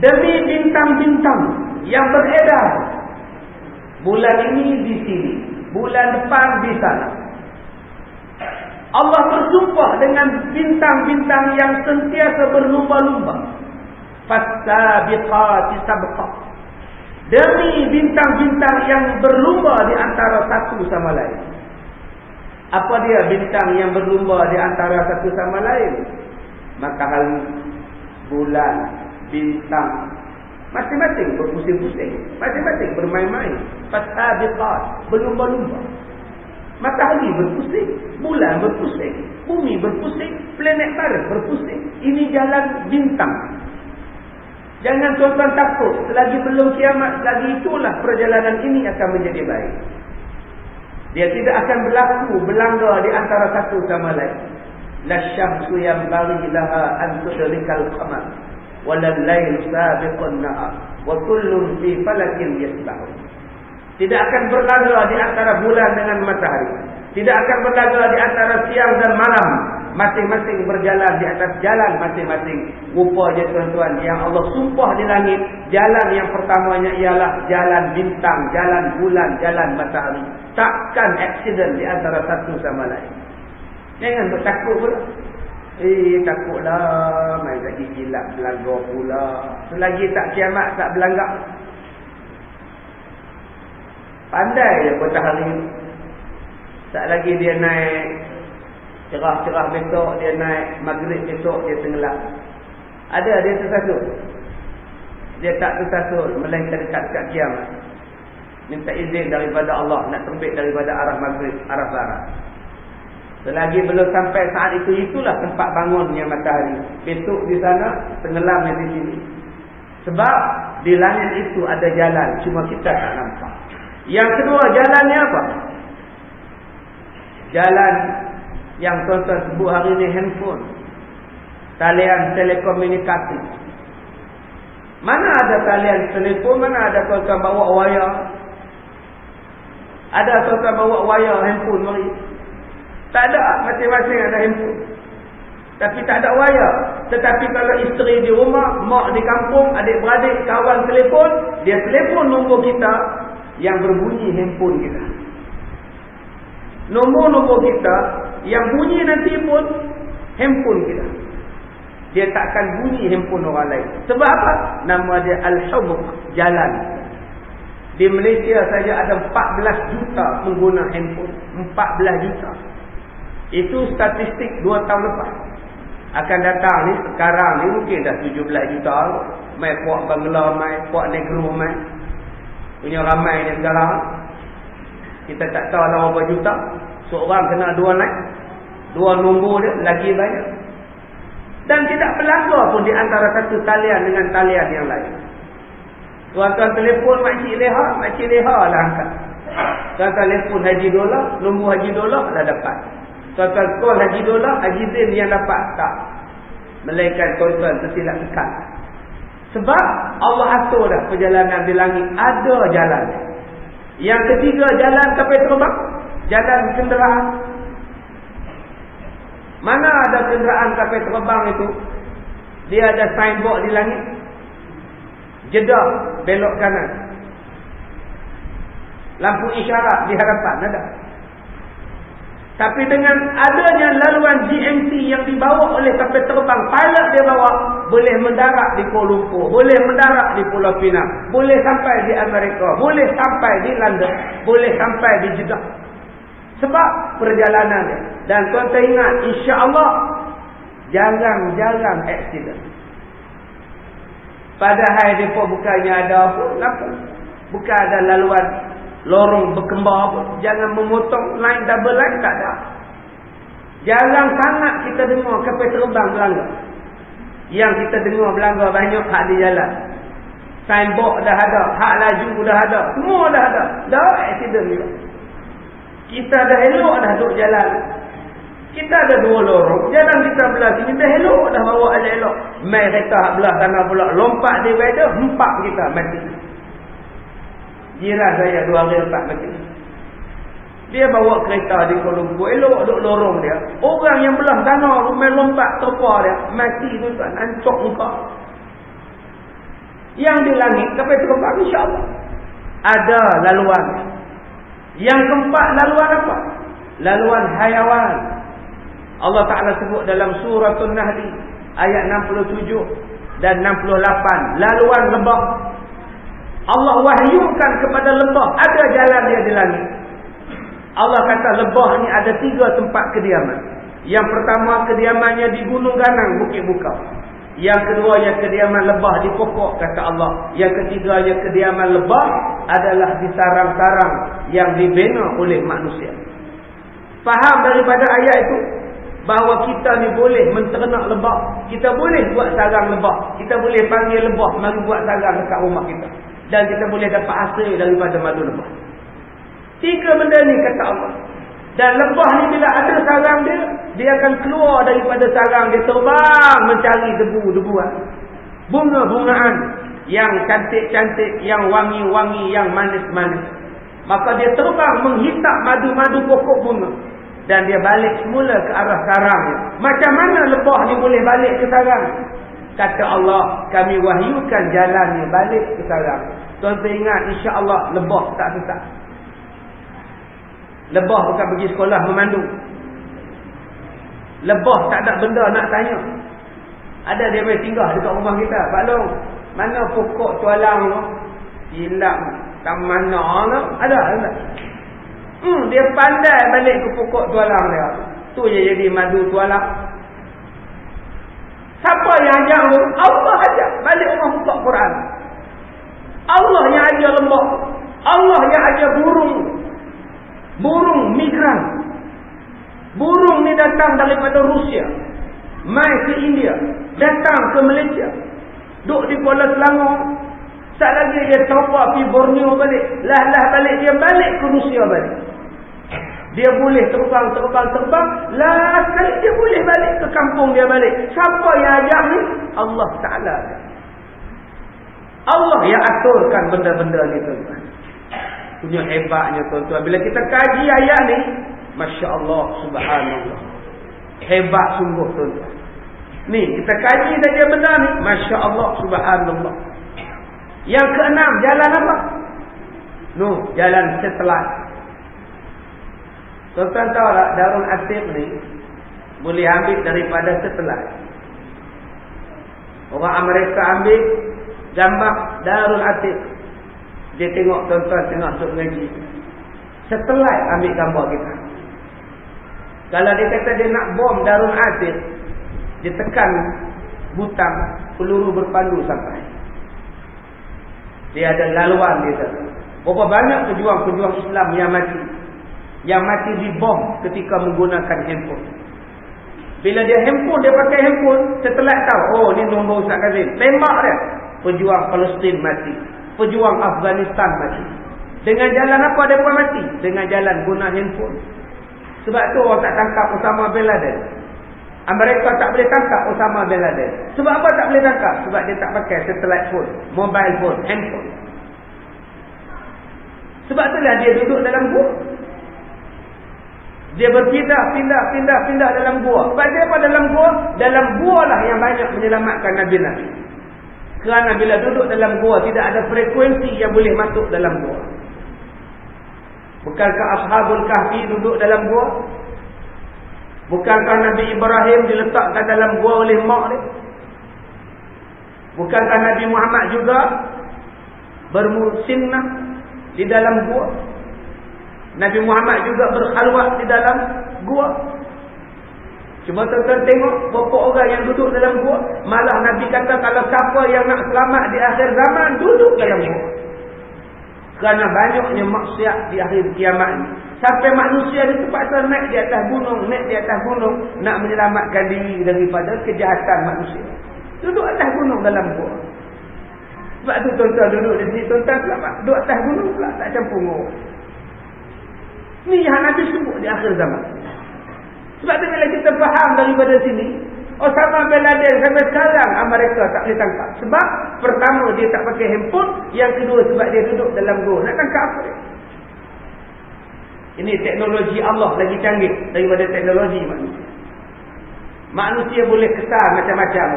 Demi bintang-bintang yang beredar. Bulan ini di sini. Bulan depan di sana. Allah bersumpah dengan bintang-bintang yang sentiasa berlumba-lumba. Fasabiqati sabqa. Demi bintang-bintang yang berlumba di antara satu sama lain. Apa dia bintang yang berlumba di antara satu sama lain? Matahari, bulan, bintang. Masing-masing berpusing-pusing. Masing-masing bermain-main. Fasabiqat. Berlumba-lumba. Matahari berpusing. Bulan berpusing. Bumi berpusing. Planet barat berpusing. Ini jalan bintang. Jangan tuan-tuan takut. Selagi belum kiamat, selagi itulah perjalanan ini akan menjadi baik. Dia tidak akan berlaku, berlanggar di antara satu sama lain. La syamsu yang bari laha antudrikal qamar. Walal layl sabiqun nahar. Wa kullun fi falakin yasbahun. Tidak akan berlanggar di antara bulan dengan matahari. Tidak akan berlanggar di antara siang dan malam. Masing-masing berjalan di atas jalan masing-masing. Rupa je tuan-tuan. Yang Allah sumpah di langit. Jalan yang pertamanya ialah jalan bintang, jalan bulan, jalan matahari. Takkan accident di antara satu sama lain. Jangan bertakut pula. Eh takutlah. Main lagi gilap belanggar pula. Selagi tak kiamat tak belanggar. Pandai je matahari. Tak lagi dia naik cerah-cerah besok dia naik maghrib besok dia tenggelam ada dia tersasul dia tak tersasul melainkan dekat-dekat kiamat minta izin daripada Allah nak terbit daripada arah maghrib arah barat selagi belum sampai saat itu itulah tempat bangunnya matahari besok di sana tenggelam di sini sebab di langit itu ada jalan cuma kita tak nampak yang kedua jalannya apa jalan yang tuan-tuan sebut hari ini handphone. Talian telekomunikasi. Mana ada talian telefon, mana ada tuan-tuan bawa wayar. Ada tuan-tuan bawa wayar handphone mari. Tak ada, masing-masing ada handphone. Tapi tak ada wayar. Tetapi kalau isteri di rumah, mak di kampung, adik-beradik, kawan telefon, dia telefon nombor kita yang berbunyi handphone kita. Nombor-nombor kita yang bunyi nanti pun handphone kita. Dia takkan bunyi handphone orang lain. Sebab apa? Nama dia Al-Hubuk, jalan. Di Malaysia saja ada 14 juta pengguna handphone. 14 juta. Itu statistik 2 tahun lepas. Akan datang ni, sekarang ni mungkin dah 17 juta. Mai puak Bangla, mai puak Negro, mai. Punya ramai ni sekarang. Kita tak tahu lah berapa juta. Seorang kena dua naik. Dua nombor dia lagi banyak. Dan tidak pelanggar pun di antara satu talian dengan talian yang lain. Tuan-tuan telefon makcik leha, makcik leha lah angkat. Tuan-tuan telefon haji dolar, nombor haji dolar dah dapat. Tuan-tuan call haji dolar, haji zin yang dapat. Tak. Melainkan tuan-tuan tersilap tekan. Sebab Allah atur dah perjalanan di langit. Ada jalan. Yang ketiga jalan kapal terbang. Jalan kenderaan. Mana ada kenderaan kapal terbang itu? Dia ada signboard di langit. Jeddah belok kanan. Lampu isyarat di hadapan ada. Tapi dengan adanya laluan GMC yang dibawa oleh kapal terbang, pilot dia bawa, boleh mendarat di Kuala Lumpur, boleh mendarat di Pulau Pinang, boleh sampai di Amerika, boleh sampai di London, boleh sampai di Jeddah. Sebab perjalanan dia. Dan tuan-tuan ingat, insya Allah jarang-jarang accident. Padahal pun bukannya ada apa, apa. Bukan ada laluan lorong berkembar apa. Jangan memotong line double line, tak ada. Jarang sangat kita dengar kapal terbang melanggar. Yang kita dengar berlanggar banyak hak di jalan. Signboard dah ada. Hak laju dah ada. Semua dah ada. Dah accident juga. Kita dah elok dah duduk jalan. Kita ada dua lorong. Jalan kita belah sini dah elok dah bawa elok-elok. Mai kereta belah sana pula. Lompat di weather. Empat kita mati. Jiran saya dua hari empat mati. Dia bawa kereta di Kuala Lumpur. Elok duduk lorong dia. Orang yang belah sana rumah lompat topa dia. Mati tu tak nancok muka. Yang di langit. Sampai terbang insyaAllah. Ada laluan. Yang keempat laluan apa? Laluan hayawan. Allah Ta'ala sebut dalam suratul Nahli. Ayat 67 dan 68. Laluan lebah. Allah wahyukan kepada lebah. Ada jalan dia di langit. Allah kata lebah ni ada tiga tempat kediaman. Yang pertama kediamannya di Gunung Ganang, Bukit Bukau. Yang kedua yang kediaman lebah di pokok, kata Allah. Yang ketiga yang kediaman lebah adalah di sarang-sarang yang dibina oleh manusia. Faham daripada ayat itu? Bahawa kita ni boleh menternak lebah. Kita boleh buat sarang lebah. Kita boleh panggil lebah, mari buat sarang dekat rumah kita. Dan kita boleh dapat hasil daripada madu lebah. Tiga benda ni kata Allah. Dan lebah ni bila ada sarang dia, dia akan keluar daripada sarang dia terbang mencari debu-debuan. Bunga-bungaan yang cantik-cantik, yang wangi-wangi, yang manis-manis. Maka dia terbang menghisap madu-madu pokok bunga. Dan dia balik semula ke arah sarang. Macam mana lebah ni boleh balik ke sarang? Kata Allah, kami wahyukan jalannya balik ke sarang. Tuan-tuan ingat, insya-Allah lebah tak sesat. Lebah bukan pergi sekolah memandu. Lebah tak ada benda nak tanya. Ada dia main tinggal dekat rumah kita. Pak Long, mana pokok tualang tu? Hilang. Tak mana tu? Ada, ada. Hmm, dia pandai balik ke pokok tualang dia. Tu je jadi madu tualang. Siapa yang ajar tu? Allah ajar. Balik rumah buka Quran. Allah yang ajar lembah. Allah yang ajar burung. Burung migran. Burung ni datang daripada Rusia. Mai ke India. Datang ke Malaysia. Duduk di Kuala Selangor. Tak lagi dia coba pergi Borneo balik. Lah-lah balik. Dia balik ke Rusia balik dia boleh terbang, terbang, terbang last kali dia boleh balik ke kampung dia balik siapa yang ajak ni? Allah Ta'ala Allah yang aturkan benda-benda ni tuan-tuan punya hebatnya tuan-tuan. Bila kita kaji ayat ni, Masya Allah subhanallah. Hebat sungguh tuan-tuan. Ni, kita kaji saja benda ni, Masya Allah subhanallah. Yang keenam, jalan apa? No, jalan setelah. Tuan-tuan tahu tak, Darul Atik ni, boleh ambil daripada setelah. Orang Amerika ambil gambar Darul Atik dia tengok tuan-tuan tengah duduk mengaji. Setelah ambil gambar kita. Kalau dia kata dia nak bom Darul Aziz. Dia tekan butang peluru berpandu sampai. Dia ada laluan dia. Berapa banyak pejuang-pejuang Islam yang mati. Yang mati di bom ketika menggunakan handphone. Bila dia handphone, dia pakai handphone. Setelah tahu, oh ni nombor Ustaz Kazim. Tembak dia. Pejuang Palestin mati pejuang Afghanistan mati. Dengan jalan apa dia pun mati? Dengan jalan guna handphone. Sebab tu orang tak tangkap Osama Bin Laden. Amerika tak boleh tangkap Osama Bin Laden. Sebab apa tak boleh tangkap? Sebab dia tak pakai satellite phone, mobile phone, handphone. Sebab itulah dia duduk dalam gua. Dia berpindah, pindah, pindah, pindah dalam gua. Sebab dia dalam gua? Dalam gua lah yang banyak menyelamatkan Nabi-Nabi. Kerana bila duduk dalam gua tidak ada frekuensi yang boleh masuk dalam gua. Bukankah Ashabul Kahfi duduk dalam gua? Bukankah Nabi Ibrahim diletakkan dalam gua oleh mak dia? Bukankah Nabi Muhammad juga bermusinnah di dalam gua? Nabi Muhammad juga berkhalwat di dalam gua. Cuma tuan-tuan tengok berapa orang yang duduk dalam gua. Malah Nabi kata kalau siapa yang nak selamat di akhir zaman duduk dalam gua. Kerana banyaknya maksiat di akhir kiamat ni. Sampai manusia ni terpaksa naik di atas gunung. Naik di atas gunung nak menyelamatkan diri daripada kejahatan manusia. Duduk atas gunung dalam gua. Sebab tu tuan-tuan duduk di sini. Tuan-tuan selamat. Duduk atas gunung pula. Tak campur. Ni yang Nabi sebut di akhir zaman. Sebab tu bila kita faham daripada sini. Osama bin Laden sampai sekarang Amerika tak boleh tangkap. Sebab pertama dia tak pakai handphone. Yang kedua sebab dia duduk dalam gua. Nak tangkap apa dia? Ini teknologi Allah lagi canggih daripada teknologi manusia. Manusia boleh kesal macam-macam.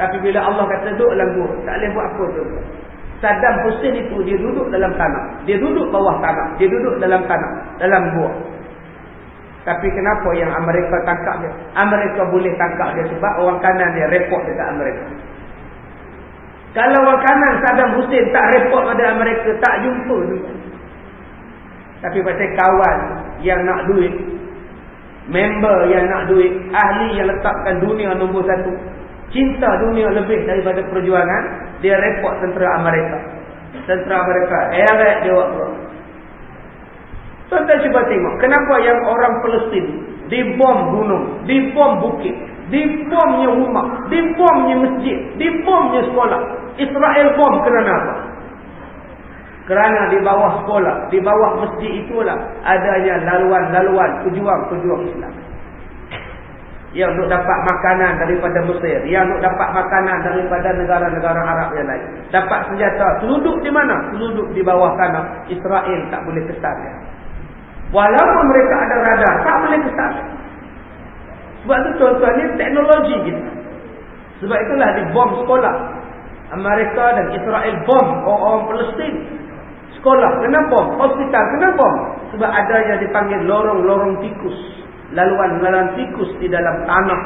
Tapi bila Allah kata duduk dalam gua, tak boleh buat apa tu. Saddam Hussein itu dia duduk dalam tanah. Dia duduk bawah tanah. Dia duduk dalam tanah. Dalam gua. Tapi kenapa yang Amerika tangkap dia? Amerika boleh tangkap dia sebab orang kanan dia report dekat Amerika. Kalau orang kanan Saddam Hussein tak report pada Amerika, tak jumpa tu. Tapi pasal kawan yang nak duit, member yang nak duit, ahli yang letakkan dunia nombor satu, cinta dunia lebih daripada perjuangan, dia report tentera Amerika. Tentera Amerika, eret dia keluar. Tuan-tuan cuba tengok, kenapa yang orang Palestin dibom gunung, dibom bukit, dibomnya rumah, dibomnya masjid, dibomnya sekolah. Israel bom kerana apa? Kerana di bawah sekolah, di bawah masjid itulah adanya laluan-laluan pejuang-pejuang Islam. Yang untuk dapat makanan daripada Mesir. Yang untuk dapat makanan daripada negara-negara Arab yang lain. Dapat senjata. Seluduk di mana? Seluduk di bawah tanah. Israel tak boleh kesan. Walaupun mereka ada radar, tak boleh kesan. Sebab itu ini teknologi kita. Sebab itulah di bom sekolah. Amerika dan Israel bom orang-orang Palestin sekolah kena bom, hospital kena bom. Sebab ada yang dipanggil lorong-lorong tikus. Laluan-laluan tikus di dalam tanah.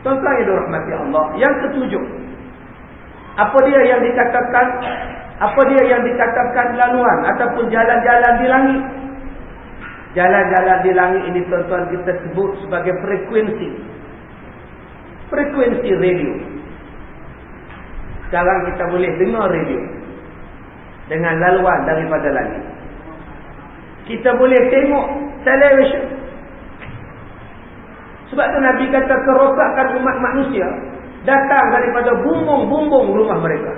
Tuan-tuan yang dirahmati Allah. Yang ketujuh. Apa dia yang dikatakan apa dia yang dikatakan laluan ataupun jalan-jalan di langit? Jalan-jalan di langit ini tuan-tuan kita sebut sebagai frekuensi. Frekuensi radio. Sekarang kita boleh dengar radio dengan laluan daripada langit. Kita boleh tengok televisyen. Sebab tu Nabi kata kerosakan umat manusia datang daripada bumbung-bumbung rumah mereka.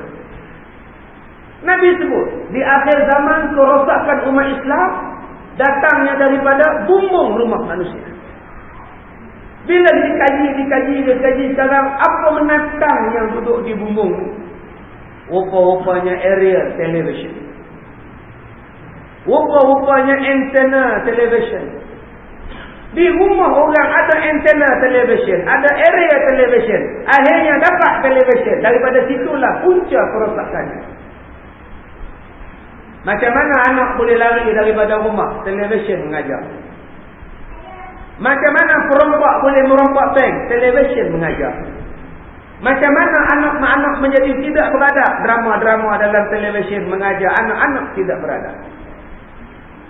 Nabi sebut, di akhir zaman kerosakan umat Islam datangnya daripada bumbung rumah manusia. Bila dikaji, dikaji, dikaji sekarang, apa menatang yang duduk di bumbung Rupa-rupanya aerial television. Rupa-rupanya antena television. Di rumah orang ada antena television. Ada area television. Akhirnya dapat television. Daripada situlah punca kerosakannya. Macam mana anak boleh lari daripada rumah? Television mengajar. Macam mana perompak boleh merompak bank? Television mengajar. Macam mana anak-anak menjadi tidak berada drama-drama dalam televisyen mengajar anak-anak tidak berada.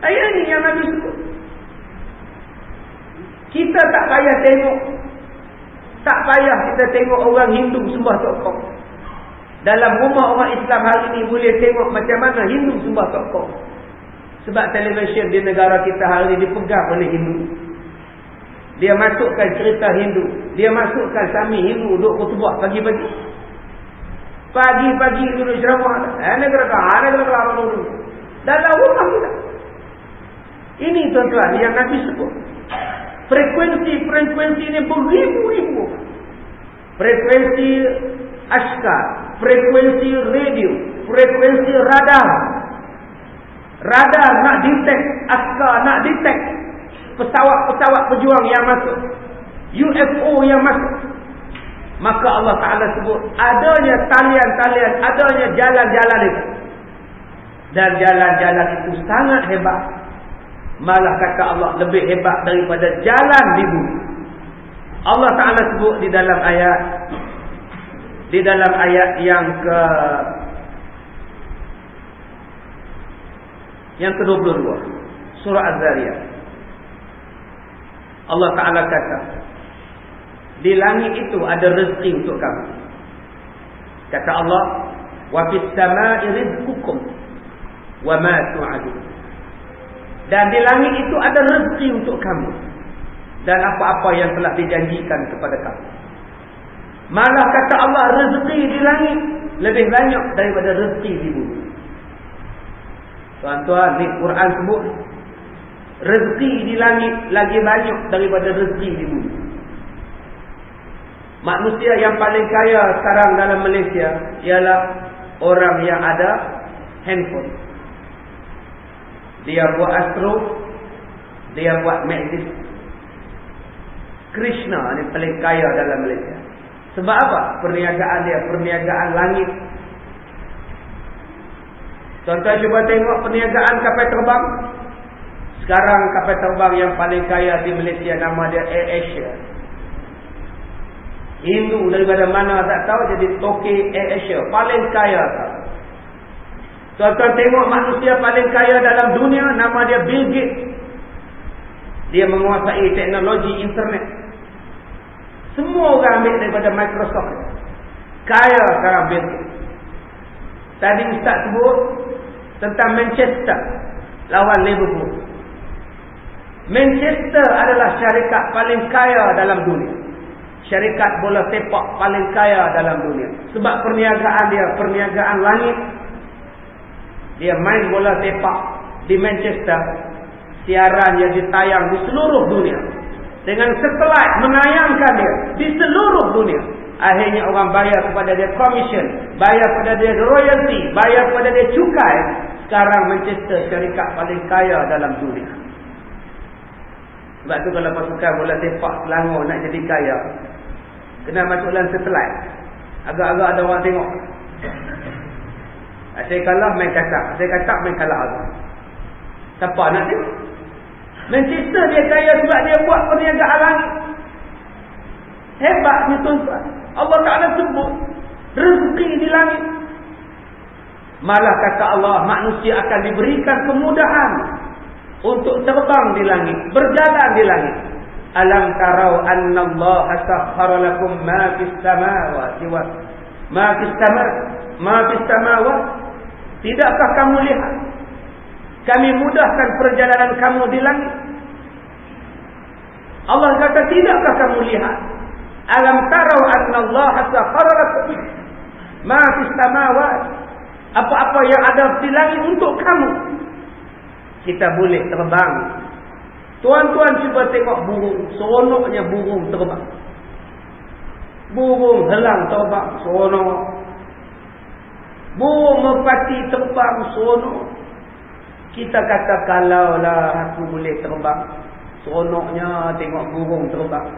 Ayat ini yang Nabi sebut. Kita tak payah tengok. Tak payah kita tengok orang Hindu sembah tokoh. Dalam rumah orang Islam hari ini boleh tengok macam mana Hindu sembah tokoh. Sebab televisyen di negara kita hari ini dipegang oleh Hindu. Dia masukkan cerita Hindu. Dia masukkan sami Hindu duduk kutubah pagi-pagi. Pagi-pagi duduk ceramah. Ini kata, Dalam rumah kita. Ini tuan-tuan yang Nabi sebut. Frekuensi-frekuensi ini beribu-ribu. Frekuensi askar. Frekuensi radio. Frekuensi radar. Radar nak detect. Askar nak detect pesawat-pesawat pejuang yang masuk UFO yang masuk maka Allah Ta'ala sebut adanya talian-talian adanya jalan-jalan itu dan jalan-jalan itu sangat hebat malah kata Allah lebih hebat daripada jalan di bumi. Allah Ta'ala sebut di dalam ayat di dalam ayat yang ke yang ke-22. Surah Az-Zariyah Allah Ta'ala kata di langit itu ada rezeki untuk kamu. Kata Allah wa fis samai rizqukum wa ma dan di langit itu ada rezeki untuk kamu dan apa-apa yang telah dijanjikan kepada kamu Malah kata Allah rezeki di langit lebih banyak daripada rezeki di bumi. Tuan-tuan, ni Quran sebut rezeki di langit lagi banyak daripada rezeki di bumi. Manusia yang paling kaya sekarang dalam Malaysia ialah orang yang ada handphone. Dia buat astro, dia buat medis. Krishna ni paling kaya dalam Malaysia. Sebab apa? Perniagaan dia, perniagaan langit. Tuan-tuan cuba tengok perniagaan kapal terbang. Sekarang kapal terbang yang paling kaya di Malaysia nama dia Air Asia. Hindu daripada mana tak tahu jadi toke Air Asia. Paling kaya tak? Tuan-tuan tengok manusia paling kaya dalam dunia nama dia Bill Gates. Dia menguasai teknologi internet. Semua orang ambil daripada Microsoft. Kaya sekarang Bill Gates. Tadi Ustaz sebut tentang Manchester lawan Liverpool. Manchester adalah syarikat paling kaya dalam dunia. Syarikat bola sepak paling kaya dalam dunia. Sebab perniagaan dia, perniagaan langit. Dia main bola sepak di Manchester. Siaran yang ditayang di seluruh dunia. Dengan setelah menayangkan dia di seluruh dunia. Akhirnya orang bayar kepada dia commission. Bayar kepada dia royalty. Bayar kepada dia cukai. Sekarang Manchester syarikat paling kaya dalam dunia. Sebab tu kalau pasukan bola sepak Selangor nak jadi kaya. Kena masuk dalam setelah. Agak-agak ada orang tengok. Saya kalah main katak. Saya katak main kalah agak. Siapa nak tengok? Manchester dia kaya sebab dia buat perniagaan langit. Hebatnya tuan-tuan. Allah Ta'ala sebut. Rezeki di langit. Malah kata Allah, manusia akan diberikan kemudahan. Untuk terbang di langit. Berjalan di langit. Alam tarau anna Allah sakhara lakum ma fis samawati wa ma fis samawati Tidakkah kamu lihat kami mudahkan perjalanan kamu di langit? Allah kata tidakkah kamu lihat alam tarau anna Allah sakhara lakum ma fis samawati apa-apa yang ada di langit untuk kamu kita boleh terbang Tuan-tuan cuba tengok burung. Seronoknya burung terbang. Burung helang terbang. Seronok. Burung merpati terbang. Seronok. Kita kata kalau lah aku boleh terbang. Seronoknya tengok burung terbang.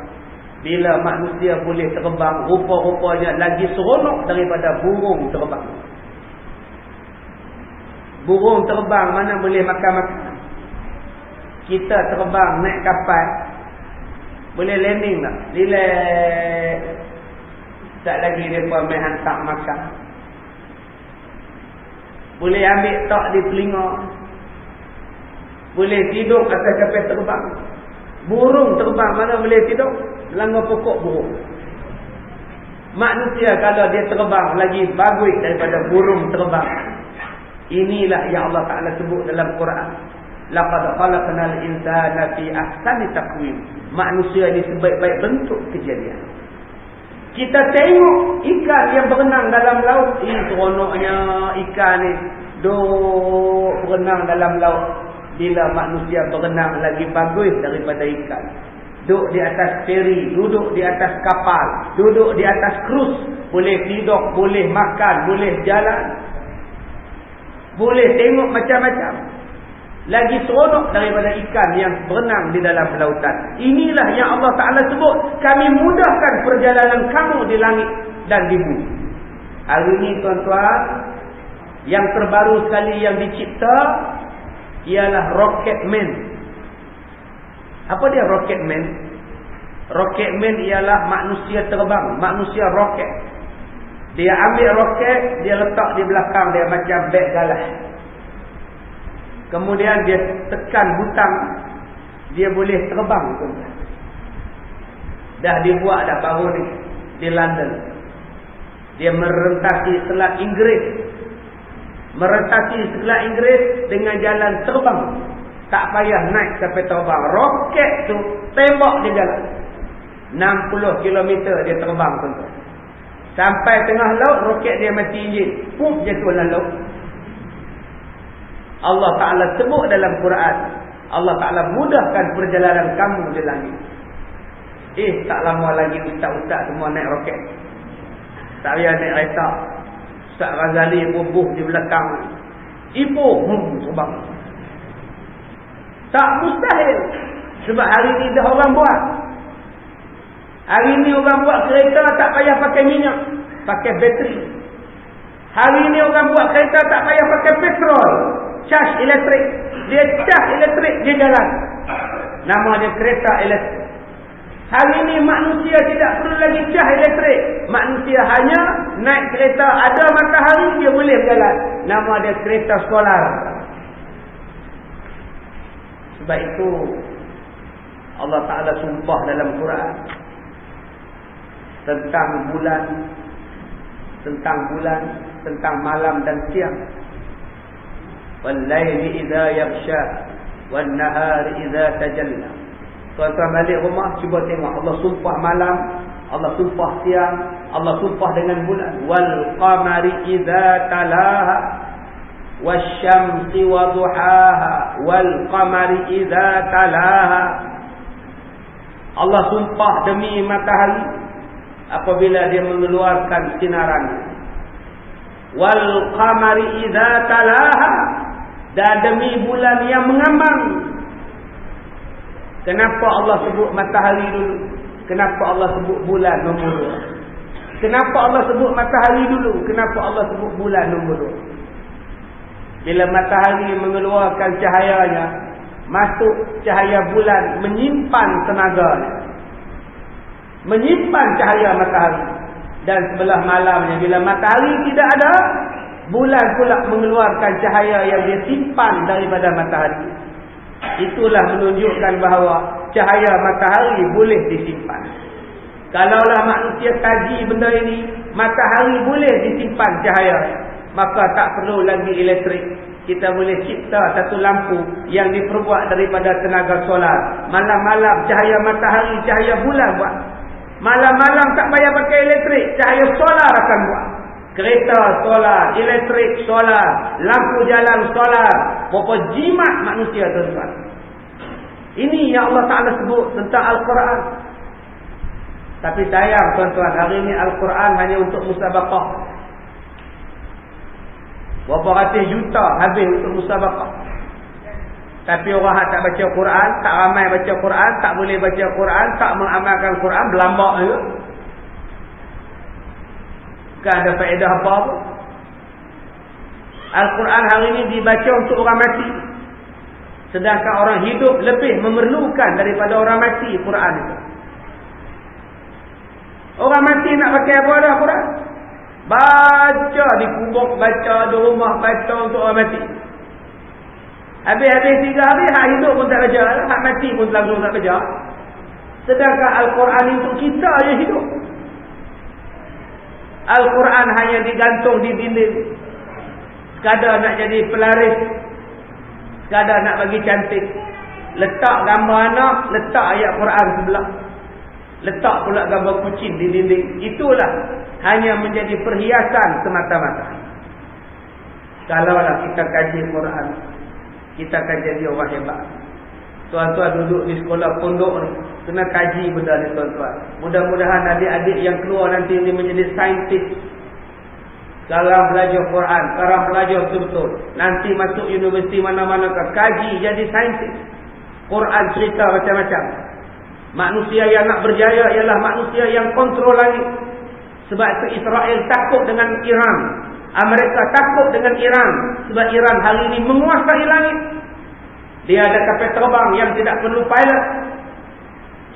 Bila manusia boleh terbang. Rupa-rupanya lagi seronok daripada burung terbang. Burung terbang mana boleh makan-makan kita terbang naik kapal boleh landing tak? relax tak lagi mereka main hantar makan boleh ambil tak di telinga. Boleh tidur atas kapal terbang. Burung terbang mana boleh tidur? Langgar pokok burung. Manusia kalau dia terbang lagi bagus daripada burung terbang. Inilah yang Allah Ta'ala sebut dalam Quran. Laqad khalaqnal insana fi ahsani taqwim. Manusia ini sebaik-baik bentuk kejadian kita tengok ikan yang berenang dalam laut. Ini seronoknya ikan ni. Duk berenang dalam laut. Bila manusia berenang lagi bagus daripada ikan. Duduk di atas feri duduk di atas kapal duduk di atas krus. Boleh tidur boleh makan boleh jalan. Boleh tengok macam-macam lagi seronok daripada ikan yang berenang di dalam lautan. Inilah yang Allah Ta'ala sebut. Kami mudahkan perjalanan kamu di langit dan di bumi. Hari ini tuan-tuan, yang terbaru sekali yang dicipta ialah Rocket Man. Apa dia Rocket Man? Rocket Man ialah manusia terbang, manusia roket. Dia ambil roket, dia letak di belakang dia macam beg galah. Kemudian dia tekan butang dia boleh terbang pun. Dah dibuat dah baru ni di London. Dia merentasi selat Inggeris. Merentasi selat Inggeris dengan jalan terbang. Tak payah naik sampai terbang. Roket tu tembak dia jalan. 60 km dia terbang pun. Sampai tengah laut, roket dia mati enjin. Pum, jatuh dalam laut. Allah Ta'ala sebut dalam Quran. Allah Ta'ala mudahkan perjalanan kamu di langit. Eh, tak lama lagi ustaz-ustaz semua naik roket. Tak payah naik kereta. Ustaz Razali bubuh di belakang. Ibu, hmm, terbang. Tak mustahil. Sebab hari ni dah orang buat. Hari ni orang buat kereta tak payah pakai minyak. Pakai bateri. Hari ni orang buat kereta tak payah pakai petrol. Charge elektrik. Dia charge elektrik, dia jalan. Nama dia kereta elektrik. Hari ini manusia tidak perlu lagi cah elektrik. Manusia hanya naik kereta ada matahari dia boleh jalan. Nama dia kereta solar. Sebab itu Allah Ta'ala sumpah dalam Quran. Tentang bulan. Tentang bulan. Tentang malam dan siang. Wallayli idha yaksha. Wannahari idha tajalla. Tuan-tuan balik rumah cuba tengok Allah sumpah malam, Allah sumpah siang, Allah sumpah dengan bulan. Wal qamari idza talaha wasyamsi wadhuhaha wal qamari idza talaha. Allah sumpah demi matahari apabila dia mengeluarkan sinarannya. Wal qamari idza talaha dan demi bulan yang mengambang Kenapa Allah sebut matahari dulu? Kenapa Allah sebut bulan nombor dua? Kenapa Allah sebut matahari dulu? Kenapa Allah sebut bulan nombor dua? Bila matahari mengeluarkan cahayanya, masuk cahaya bulan menyimpan tenaga. Menyimpan cahaya matahari. Dan sebelah malamnya, bila matahari tidak ada, bulan pula mengeluarkan cahaya yang dia simpan daripada matahari. Itulah menunjukkan bahawa cahaya matahari boleh disimpan. Kalaulah manusia kaji benda ini, matahari boleh disimpan cahaya. Maka tak perlu lagi elektrik. Kita boleh cipta satu lampu yang diperbuat daripada tenaga solar. Malam-malam cahaya matahari, cahaya bulan buat. Malam-malam tak payah pakai elektrik, cahaya solar akan buat kereta solar, elektrik solar, lampu jalan solar, berapa jimat manusia tuan-tuan. Ini yang Allah Ta'ala sebut tentang Al-Quran. Tapi sayang tuan-tuan, hari ini Al-Quran hanya untuk musabakah. Berapa ratus juta habis untuk musabakah. Tapi orang tak baca Quran, tak ramai baca Quran, tak boleh baca Quran, tak mengamalkan Quran, berlambak juga. Bukan ada faedah apa pun. Al-Quran hari ini dibaca untuk orang mati. Sedangkan orang hidup lebih memerlukan daripada orang mati Quran itu. Orang mati nak pakai apa dah Quran? Baca di kubur, baca di rumah, baca untuk orang mati. Habis-habis tiga hari, hak hidup pun tak baca. Hak mati pun langsung tak baca. Sedangkan Al-Quran untuk kita yang hidup. Al-Quran hanya digantung di dinding. Sekadar nak jadi pelaris. Sekadar nak bagi cantik. Letak gambar anak, letak ayat Quran sebelah. Letak pula gambar kucing di dinding. Itulah hanya menjadi perhiasan semata-mata. Kalaulah kita kaji Quran, kita akan jadi orang hebat. Tuan-tuan duduk di sekolah pondok ni. Kena kaji benda ni tuan-tuan. Mudah-mudahan adik-adik yang keluar nanti ni menjadi saintis. Sekarang belajar Quran. Sekarang belajar betul-betul. Nanti masuk universiti mana-mana ke. Kaji jadi saintis. Quran cerita macam-macam. Manusia yang nak berjaya ialah manusia yang kontrol langit. Sebab itu Israel takut dengan Iran. Amerika takut dengan Iran. Sebab Iran hari ini menguasai langit. Dia ada kapal terbang yang tidak perlu pilot.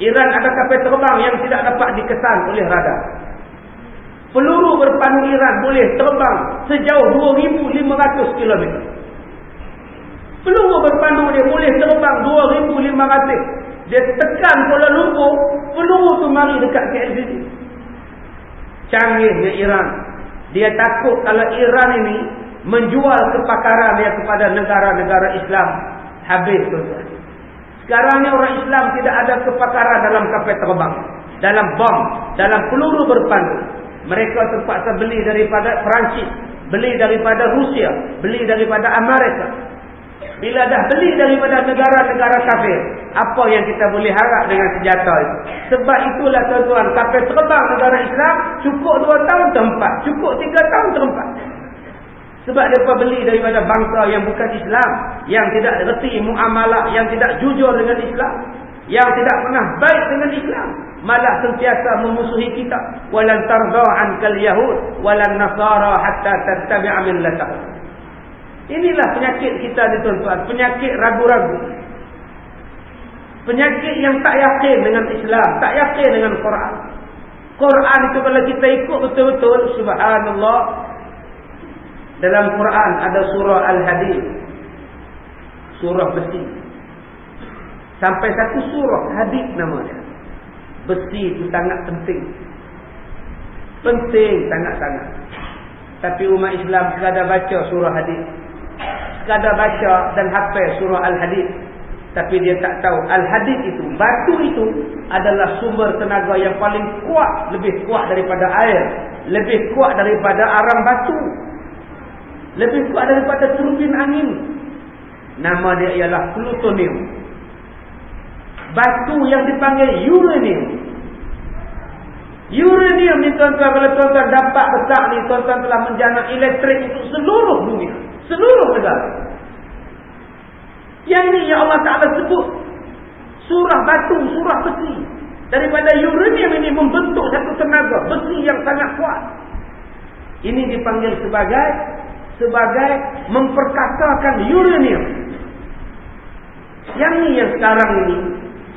Iran ada kapal terbang yang tidak dapat dikesan oleh radar. Peluru berpandu Iran boleh terbang sejauh 2,500 km. Peluru berpandu dia boleh terbang 2,500. Dia tekan Kuala Lumpur, peluru tu mari dekat KLCC. Canggihnya Iran. Dia takut kalau Iran ini menjual kepakaran dia kepada negara-negara Islam habis tuan-tuan. Sekarang ni orang Islam tidak ada kepakaran dalam kapal terbang, dalam bom, dalam peluru berpandu. Mereka terpaksa beli daripada Perancis. Beli daripada Rusia. Beli daripada Amerika. Bila dah beli daripada negara-negara kafir. Apa yang kita boleh harap dengan senjata itu. Sebab itulah tuan-tuan. Kafir terbang negara Islam. Cukup dua tahun tempat. Cukup tiga tahun tempat. Sebab mereka beli daripada bangsa yang bukan Islam. Yang tidak reti muamalah. Yang tidak jujur dengan Islam. Yang tidak pernah baik dengan Islam. Malah sentiasa memusuhi kita. Walan tarda'an kal yahud. Walan nasara hatta tattabi'a millatah. Inilah penyakit kita ni tuan-tuan. Penyakit ragu-ragu. Penyakit yang tak yakin dengan Islam. Tak yakin dengan Quran. Quran itu kalau kita ikut betul-betul. Subhanallah. Dalam Quran ada surah Al-Hadid. Surah besi. Sampai satu surah hadid namanya. Besi itu sangat penting. Penting sangat-sangat. Tapi umat Islam sekadar baca surah hadid. Sekadar baca dan hafal surah Al-Hadid. Tapi dia tak tahu Al-Hadid itu, batu itu adalah sumber tenaga yang paling kuat. Lebih kuat daripada air. Lebih kuat daripada aram batu. Lebih kuat daripada turbin angin. Nama dia ialah plutonium. Batu yang dipanggil uranium. Uranium ni tuan-tuan kalau tuan-tuan dapat besar ni tuan-tuan telah menjana elektrik untuk seluruh dunia. Seluruh negara. Yang ni yang Allah Ta'ala sebut. Surah batu, surah besi. Daripada uranium ini membentuk satu tenaga. Besi yang sangat kuat. Ini dipanggil sebagai sebagai memperkasakan uranium. Yang ni yang sekarang ini,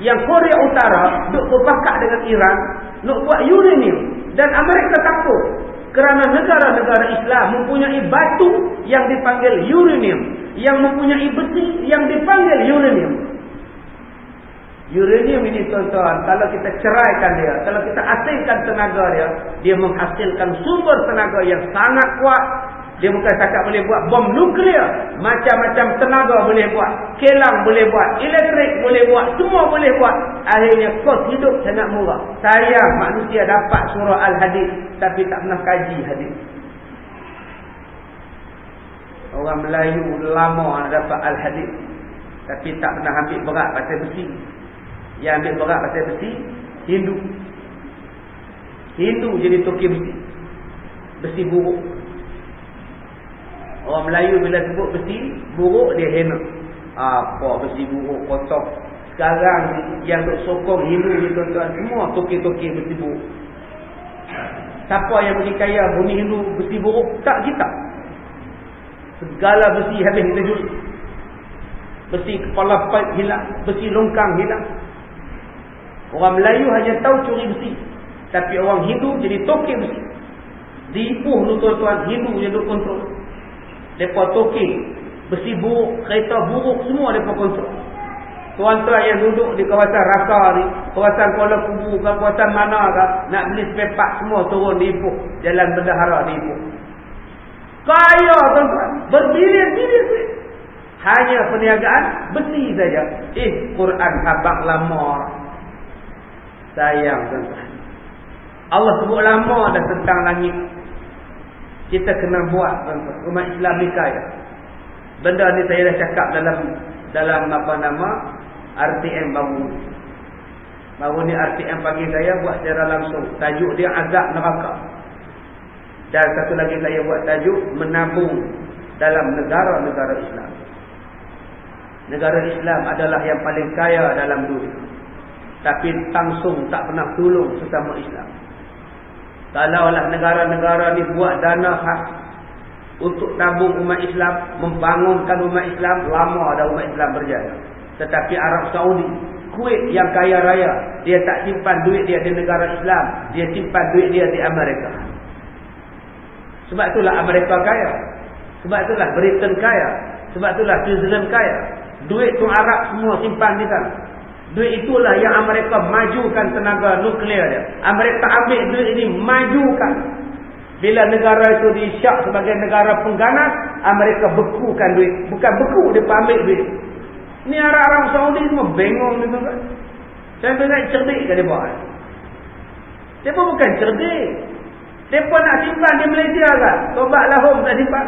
yang Korea Utara duk berpakat dengan Iran, nak buat uranium. Dan Amerika takut kerana negara-negara Islam mempunyai batu yang dipanggil uranium. Yang mempunyai besi yang dipanggil uranium. Uranium ini tuan-tuan, kalau kita ceraikan dia, kalau kita asingkan tenaga dia, dia menghasilkan sumber tenaga yang sangat kuat dia bukan cakap boleh buat bom nuklear. Macam-macam tenaga boleh buat. Kelang boleh buat. Elektrik boleh buat. Semua boleh buat. Akhirnya kos hidup sangat murah. Sayang manusia dapat surah Al-Hadid. Tapi tak pernah kaji hadis. Orang Melayu lama dapat Al-Hadid. Tapi tak pernah ambil berat pasal besi. Yang ambil berat pasal besi. Hindu. Hindu jadi toki besi. Besi buruk. Orang Melayu bila sebut besi buruk dia hina. Apa besi buruk kotor. Sekarang yang duk sokong Hindu ni tuan-tuan semua toki-toki besi buruk. Siapa yang bagi kaya bumi Hindu besi buruk? Tak kita. Segala besi habis kita jual. Besi kepala pipe hilang, besi longkang hilang. Orang Melayu hanya tahu curi besi. Tapi orang Hindu jadi toki besi. Diipuh tu tuan-tuan Hindu yang duk kontrol. Mereka toki besi buruk, kereta buruk semua mereka kontrol. Tuan-tuan yang duduk di kawasan Raka ni, kawasan Kuala Kubu ke kawasan mana ke, nak beli sepepak semua turun di Ipoh. Jalan berdahara di Ipoh. Kaya tuan-tuan, berbilion-bilion duit. Hanya perniagaan besi saja. Eh, Quran habak lama. Sayang tuan-tuan. Allah sebut lama dah tentang langit kita kena buat rumah Islam ni kaya. Benda ni saya dah cakap dalam dalam apa nama RTM baru. Baru ni RTM pagi saya buat secara langsung. Tajuk dia azab neraka. Dan satu lagi saya buat tajuk menabung dalam negara-negara Islam. Negara Islam adalah yang paling kaya dalam dunia. Tapi langsung tak pernah tolong sesama Islam. Kalaulah negara-negara ni buat dana khas untuk tabung umat Islam, membangunkan umat Islam, lama dah umat Islam berjaya. Tetapi Arab Saudi, Kuwait yang kaya raya, dia tak simpan duit dia di negara Islam, dia simpan duit dia di Amerika. Sebab itulah Amerika kaya. Sebab itulah Britain kaya. Sebab itulah Switzerland kaya. Duit tu Arab semua simpan di sana. Duit itulah yang Amerika majukan tenaga nuklear dia. Amerika ambil duit ini, majukan. Bila negara itu disyak sebagai negara pengganas, Amerika bekukan duit. Bukan beku, dia ambil duit. Ini Arab-Arab Saudi semua bengong ni tuan. Saya bilang cerdik ke dia buat. Dia pun bukan cerdik. Mereka nak simpan di Malaysia kan? Tobatlah home tak simpan.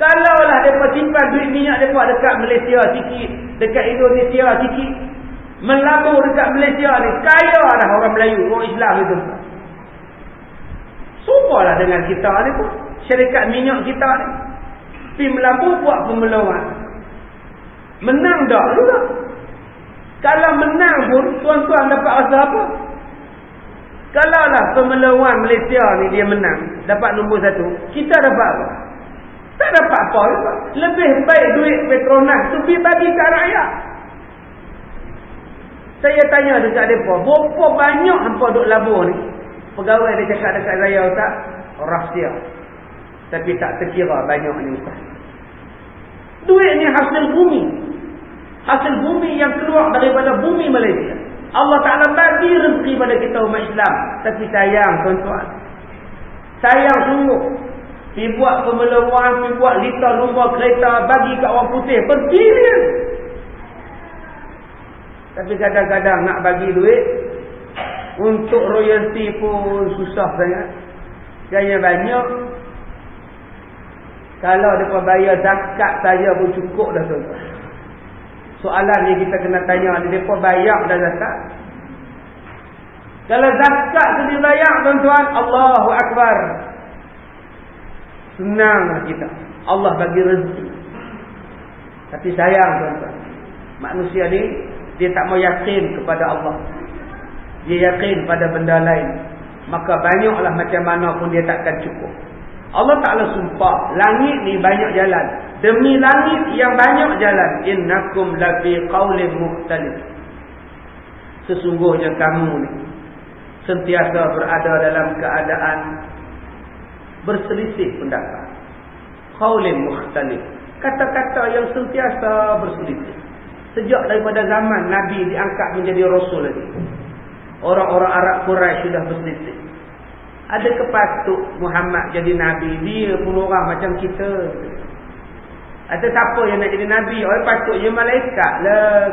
Kalaulah mereka simpan duit minyak mereka dekat Malaysia sikit. Dekat Indonesia sikit. Melabur dekat Malaysia ni. Kaya dah orang Melayu. Orang Islam itu. Sumpalah dengan kita ni pun. Syarikat minyak kita ni. Pergi melabur buat pemeluan. Menang tak juga. Kalau menang pun tuan-tuan dapat rasa apa? Kalau lah pemeluan Malaysia ni dia menang. Dapat nombor satu. Kita dapat apa? Tak dapat apa juga. Lebih baik duit Petronas tu pergi bagi kat rakyat. Saya tanya dekat mereka. Berapa banyak hampa duk labur ni? Pegawai dia cakap dekat saya Ustaz. Rahsia. Tapi tak terkira banyak ni Ustaz. Duit ni hasil bumi. Hasil bumi yang keluar daripada bumi Malaysia. Allah Ta'ala bagi rezeki pada kita umat Islam. Tapi sayang tuan-tuan. Sayang sungguh. Pergi buat pemeluan, pergi buat lita lumba kereta, bagi kat orang putih. Berbilion. Tapi kadang-kadang nak bagi duit. Untuk royalty pun susah sangat. Gaya banyak. Kalau mereka bayar zakat saja pun cukup dah tuan-tuan. Soalan ni kita kena tanya. Mereka bayar dah zakat. Kalau zakat tu dibayar tuan-tuan. Allahu Akbar. Senanglah kita. Allah bagi rezeki. Tapi sayang tuan-tuan. Manusia ni. Dia tak mau yakin kepada Allah. Dia yakin pada benda lain. Maka banyaklah macam mana pun dia takkan cukup. Allah Ta'ala sumpah. Langit ni banyak jalan. Demi langit yang banyak jalan. Innakum lafi qawlim muhtalif. Sesungguhnya kamu ni. Sentiasa berada dalam keadaan. Berselisih pendapat. Qawlim muhtalif. Kata-kata yang sentiasa berselisih. Sejak daripada zaman Nabi diangkat menjadi Rasul lagi. Orang-orang Arab Quraisy sudah berselisih. Ada kepatut Muhammad jadi Nabi. Dia pun orang macam kita. Ada siapa yang nak jadi Nabi? Orang patutnya malaikat lah.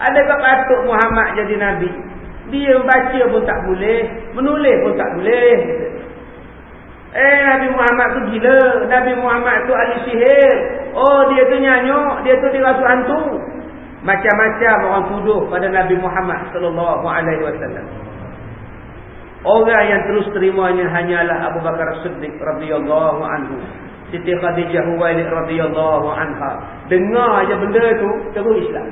Ada kepatut Muhammad jadi Nabi? Dia membaca pun tak boleh. Menulis pun tak boleh. Eh Nabi Muhammad tu gila. Nabi Muhammad tu ahli sihir. Oh dia tu nyanyuk. Dia tu dirasa hantu. Macam-macam orang tuduh pada Nabi Muhammad sallallahu alaihi wasallam. Orang yang terus terimanya hanyalah Abu Bakar Siddiq radhiyallahu anhu. Siti Khadijah Huwailid radhiyallahu anha. Dengar aja benda tu terus Islam.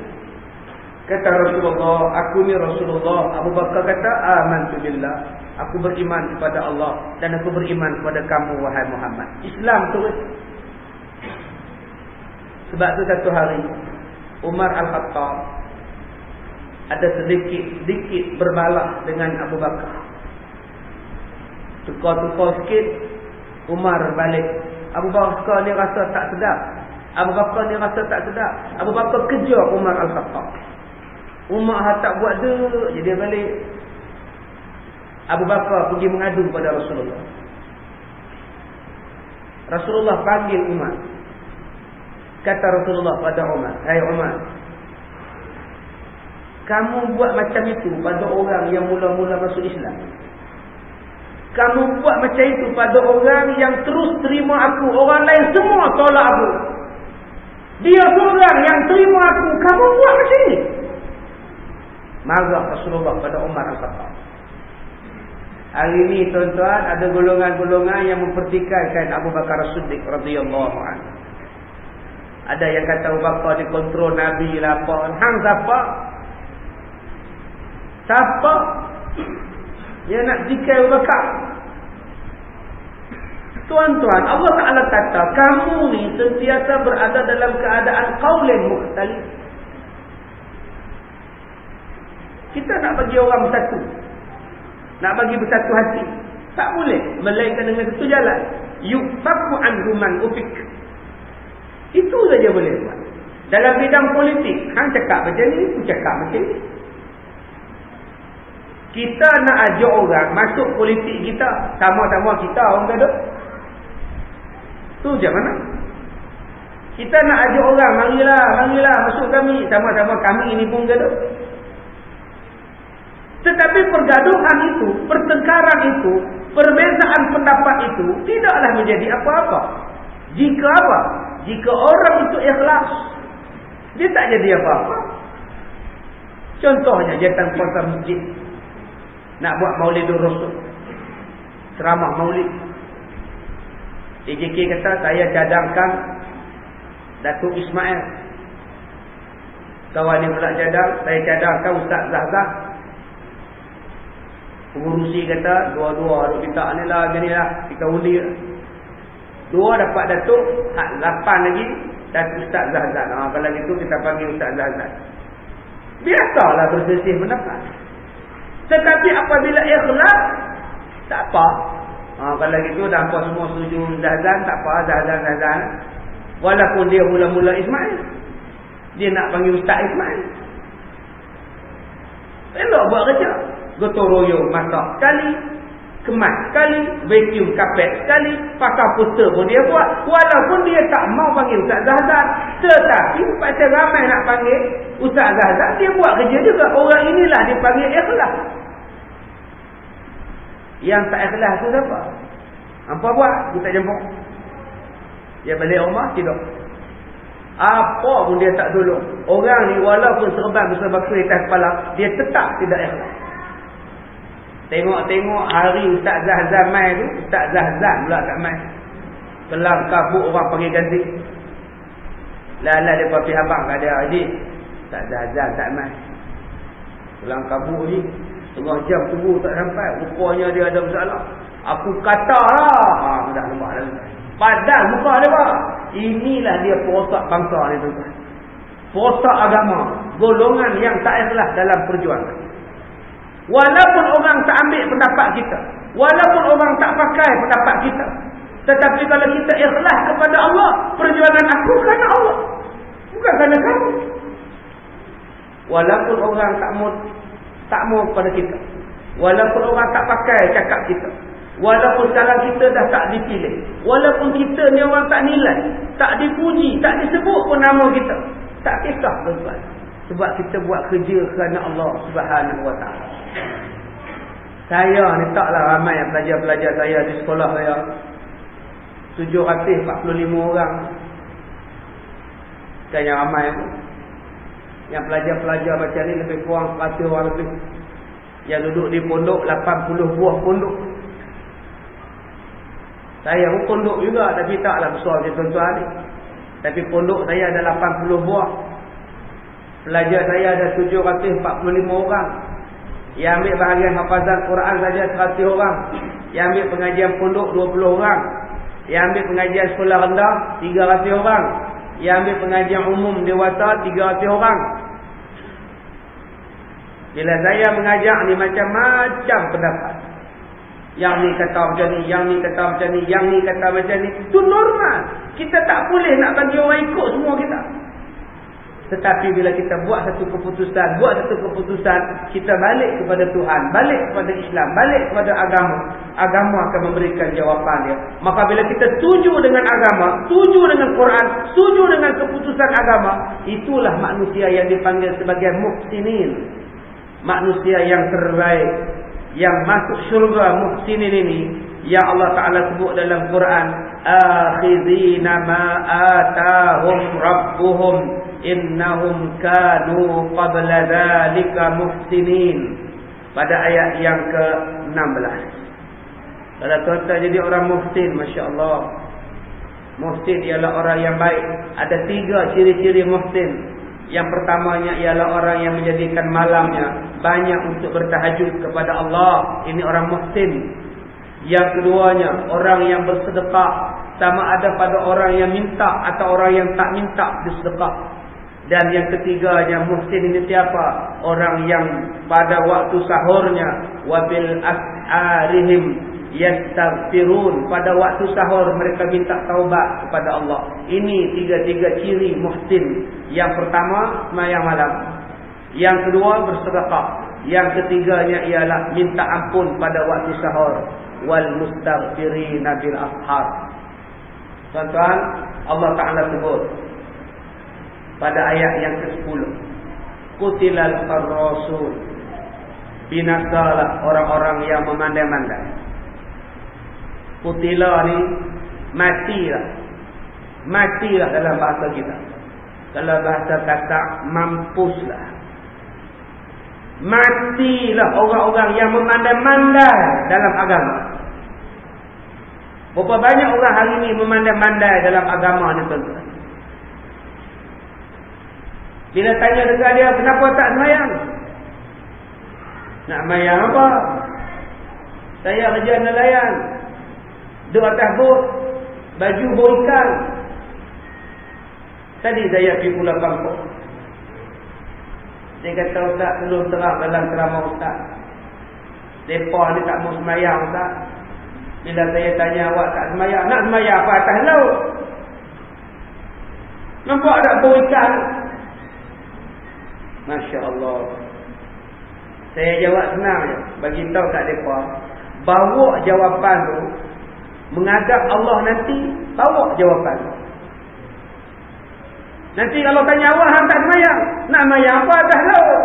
Kata Rasulullah, aku ni Rasulullah. Abu Bakar kata, amantu billah. Aku beriman kepada Allah dan aku beriman kepada kamu wahai Muhammad. Islam terus. Sebab tu satu hari Umar Al-Khattab ada sedikit-sedikit berbalah dengan Abu Bakar. Tukar-tukar sikit Umar balik Abu Bakar ni rasa tak sedap Abu Bakar ni rasa tak sedap Abu Bakar kejar Umar Al-Khattab Umar tak buat duk Jadi dia balik Abu Bakar pergi mengadu pada Rasulullah Rasulullah panggil Umar Kata Rasulullah pada Umar Hai Umar Kamu buat macam itu pada orang yang mula-mula masuk Islam kamu buat macam itu pada orang yang terus terima aku. Orang lain semua tolak aku. Dia seorang yang terima aku. Kamu buat macam ini. Marah Rasulullah pada Umar Al-Khattab. Hari ini tuan-tuan ada golongan-golongan yang mempertikaikan Abu Bakar Siddiq radhiyallahu anhu. Ada yang kata Abu Bakar dikontrol Nabi lah apa. Hang siapa? Siapa? Yang nak dikai Abu Bakar? Tuan-tuan, Allah Ta'ala kata, kamu ni sentiasa berada dalam keadaan qawlin mukhtalif. Kita nak bagi orang bersatu. Nak bagi bersatu hati. Tak boleh. Melainkan dengan satu jalan. Yukfaku anhuman ufik. Itu saja boleh buat. Dalam bidang politik, hang cakap macam ni, aku cakap macam ni. Kita nak ajak orang masuk politik kita. Sama-sama kita orang kata. Tu je mana? Kita nak ajak orang, marilah, marilah masuk kami. Sama-sama kami ini pun kata. Tetapi pergaduhan itu, pertengkaran itu, perbezaan pendapat itu tidaklah menjadi apa-apa. Jika apa? Jika orang itu ikhlas, dia tak jadi apa-apa. Contohnya jatuh kuasa masjid. Nak buat maulidur rasul. Ceramah maulid. EJK kata saya cadangkan Datuk Ismail. Kawan dia pula cadang, saya cadangkan Ustaz Zahzah. Pengurusi kata, dua-dua duk minta ni lah, ni lah, kita undi. Dua dapat Datuk, hak lapan lagi, Datuk Ustaz Zahzah. Ha, kalau gitu kita panggil Ustaz Zahzah. Biasalah bersisih pendapat. Tetapi apabila ikhlas, tak apa. Ha, kalau gitu, dah apa semua setuju Zahzah, tak apa, Zahzah, Zahzah. Walaupun dia mula-mula Ismail. Dia nak panggil Ustaz Ismail. Elok buat kerja. Gotong royong masak sekali. Kemas sekali. Vacuum kapet sekali. Pasal poster pun dia buat. Walaupun dia tak mau panggil Ustaz Zahzah. Tetapi pasal ramai nak panggil Ustaz Zahzah. Dia buat kerja juga. Orang inilah dia panggil ikhlas. Yang tak ikhlas tu siapa? Apa buat? Kita jemput. Dia balik rumah, tidur. Apa pun dia tak tolong. Orang ni walaupun serban besar bakri atas kepala, dia tetap tidak ikhlas. Tengok-tengok hari Ustaz Zahzah mai tu, Ustaz Zahzah pula tak mai. Kelam kabut orang panggil ganti. Lala dia papi abang kat dia, Haji. Ustaz Zahzah tak mai. Kelam kabut ni, tengah jam tunggu tak sampai. Rupanya dia ada masalah. Aku kata lah. Ha, dah lembah dah. Padahal muka dia apa? Inilah dia perosak bangsa ni tuan. Perosak agama. Golongan yang tak ikhlas dalam perjuangan. Walaupun orang tak ambil pendapat kita. Walaupun orang tak pakai pendapat kita. Tetapi kalau kita ikhlas kepada Allah. Perjuangan aku kerana Allah. Bukan kerana kamu. Walaupun orang tak mau tak mau kepada kita. Walaupun orang tak pakai cakap kita. Walaupun sekarang kita dah tak dipilih. Walaupun kita ni orang tak nilai. Tak dipuji. Tak disebut pun nama kita. Tak kisah tuan Sebab kita buat kerja kerana Allah subhanahu wa ta'ala. Saya ni taklah ramai pelajar-pelajar saya di sekolah saya. 745 orang. Kan yang ramai. Yang pelajar-pelajar macam ni lebih kurang 100 orang lebih. Yang duduk di pondok 80 buah pondok. Saya pun pondok juga tapi taklah besar macam tuan-tuan ni. Tapi pondok saya ada 80 buah. Pelajar saya ada 745 orang. Yang ambil bahagian hafazan Quran saja 100 orang. Yang ambil pengajian pondok 20 orang. Yang ambil pengajian sekolah rendah 300 orang. Yang ambil pengajian umum dewasa 300 orang. Bila saya mengajak ni macam-macam pendapat. Yang ni kata macam ni, yang ni kata macam ni, yang ni kata macam ni. Itu normal. Kita tak boleh nak bagi orang ikut semua kita. Tetapi bila kita buat satu keputusan, buat satu keputusan, kita balik kepada Tuhan, balik kepada Islam, balik kepada agama. Agama akan memberikan jawapan dia. Maka bila kita setuju dengan agama, setuju dengan Quran, setuju dengan keputusan agama, itulah manusia yang dipanggil sebagai muhsinin. Manusia yang terbaik yang masuk syurga muhsinin ini yang Allah Taala sebut dalam Quran akhizina ma atahum rabbuhum innahum kanu qabla dhalika muhsinin. Pada ayat yang ke-16. Kalau tuan-tuan jadi orang muhsin masya-Allah muhsin ialah orang yang baik. Ada tiga ciri-ciri muhsin. Yang pertamanya ialah orang yang menjadikan malamnya banyak untuk bertahajud kepada Allah. Ini orang muhsin. Yang keduanya, orang yang bersedekah. Sama ada pada orang yang minta atau orang yang tak minta bersedekah. Dan yang ketiganya, muhsin ini siapa? Orang yang pada waktu sahurnya. Wabil as'arihim yastaghfirun pada waktu sahur mereka minta taubat kepada Allah. Ini tiga-tiga ciri muhsin. Yang pertama sembahyang malam. Yang kedua bersedekah. Yang ketiganya ialah minta ampun pada waktu sahur wal mustaghfirin bil ashar. Tuan-tuan, Allah Taala sebut pada ayat yang ke-10. Qutilal ar-rasul binasalah orang-orang yang memandai-mandai. Kutila ni matilah. Matilah dalam bahasa kita. Kalau bahasa kata mampuslah. Matilah orang-orang yang memandai-mandai dalam agama. Berapa banyak orang hari ini memandai-mandai dalam agama ni tuan-tuan. Bila tanya dekat dia, kenapa tak semayang? Nak semayang apa? Saya kerja nelayan. Duduk atas bot. Baju bot ikan. Tadi saya pergi pulau kampung. Dia kata Ustaz belum terang dalam ceramah Ustaz. Mereka ni tak mau semayang Ustaz. Bila saya tanya awak tak semayang. Nak semayang apa atas laut? Nampak tak bau ikan? Masya Allah. Saya jawab senang je. Bagi tahu kat mereka. Bawa jawapan tu. Mengadap Allah nanti. Bawa jawapan. Nanti kalau tanya awak tak semayang. Nak semayang apa atas laut?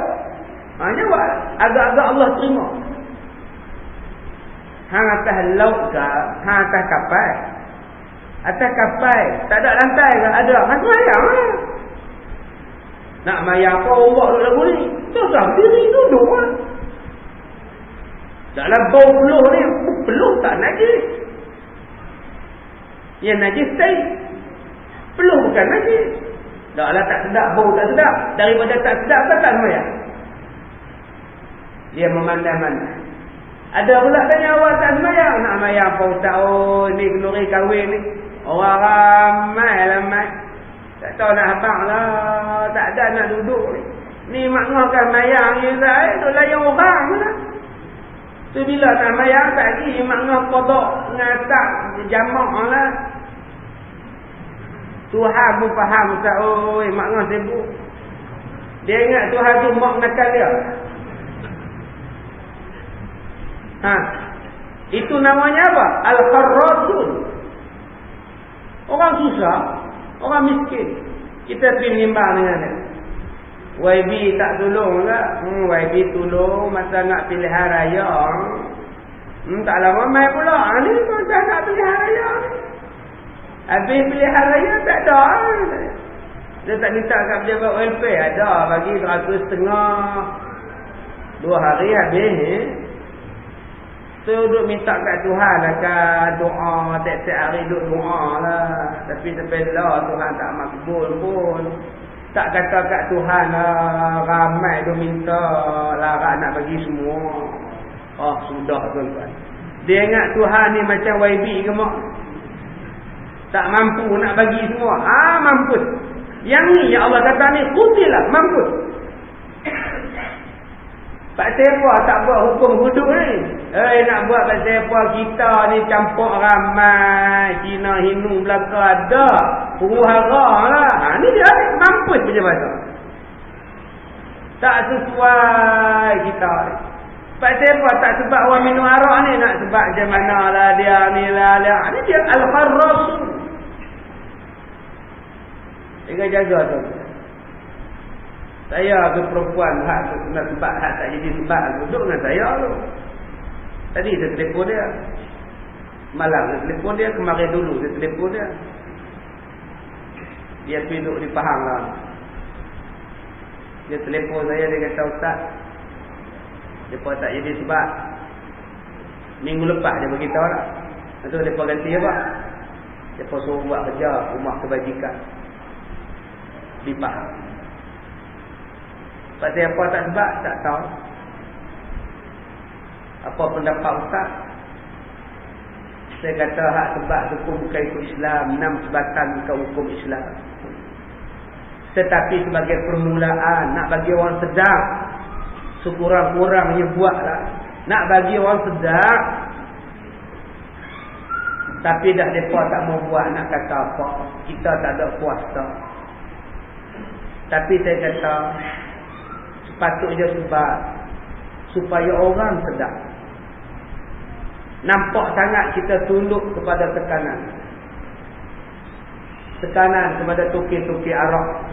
Ha, jawab. Agak-agak Allah terima. Hang atas laut ke? Hang atas kapal? Atas kapal. Tak ada lantai ke? Ada. Hang semayang lah. Nak semayang apa orang duduk lagu ni? Tak diri duduk lah. Dalam bau peluh ni. Peluh tak najis. Yang najis stay. Peluh bukan najis. Tak lah tak sedap, bau tak sedap. Daripada tak sedap kan tak semayang. Dia memandang-mandang. Ada pula tanya awak tak semayang. Nak semayang apa ustaz? Oh ni kenuri kahwin ni. Orang ramai ramai. Tak tahu nak abang lah. Tak ada nak duduk ni. Ni makna kan semayang ni ustaz. Itu layan orang lah. Tu bila tak semayang tak lagi. Makna kodok ngatak jamak lah. Tuhan pun faham Ustaz. Oi, mak ngah sibuk. Dia ingat Tuhan tu mak nakal dia. Ha. Itu namanya apa? Al-Kharrasun. Orang susah. Orang miskin. Kita pergi menimbang dengan dia. YB tak tolong tak? Hmm, YB tolong masa nak pilihan raya. Hmm, tak lama main pula. Ha, ni masa nak pilihan raya ni. Habis pilihan raya tak ada. Dia tak minta kat pejabat welfare. Ada bagi seratus setengah. Dua hari habis. Eh? So duduk minta kat Tuhan lah kan. Doa. Tiap-tiap hari duduk doa lah. Tapi sampai lah Tuhan tak makbul pun. Tak kata kat Tuhan lah. Ramai duduk minta. Larat nak bagi semua. Oh sudah tuan-tuan. Dia ingat Tuhan ni macam YB ke mak? Tak mampu nak bagi semua. Ah mampu. Yang ni yang Allah kata ni kutilah mampu. Pak siapa tak buat hukum hudud ni? Eh nak buat pak siapa kita ni campur ramai. Cina, Hindu, Belaka ada. Penguhara lah. Ha, ni dia mampu punya bahasa. Tak sesuai kita ni. Pak siapa tak sebab orang minum arak ni nak sebab macam mana lah dia ni lah. Dia. Ni dia Al-Kharrasul. Jangan jaga tu. Saya ke perempuan hak nak sebab hak tak jadi sebab duduk dengan saya tu. Tadi saya telefon dia. Malam saya telefon dia kemarin dulu saya telefon dia. Dia duduk di Pahang lah. Dia telefon saya dia kata ustaz. Depa tak jadi sebab minggu lepas dia beritahu lah. Itu depa ganti apa? Depa suruh buat kerja rumah kebajikan dipaham. Pasal apa tak sebab tak tahu. Apa pendapat Ustaz? Saya kata hak sebab hukum bukan ikut Islam, enam sebatan bukan hukum Islam. Tetapi sebagai permulaan nak bagi orang sedar sekurang-kurangnya buatlah. Nak bagi orang sedar tapi dah depa tak mau buat nak kata apa. Kita tak ada kuasa. Tapi saya kata sepatutnya sebab supaya orang sedar. Nampak sangat kita tunduk kepada tekanan. Tekanan kepada toki-toki Arab.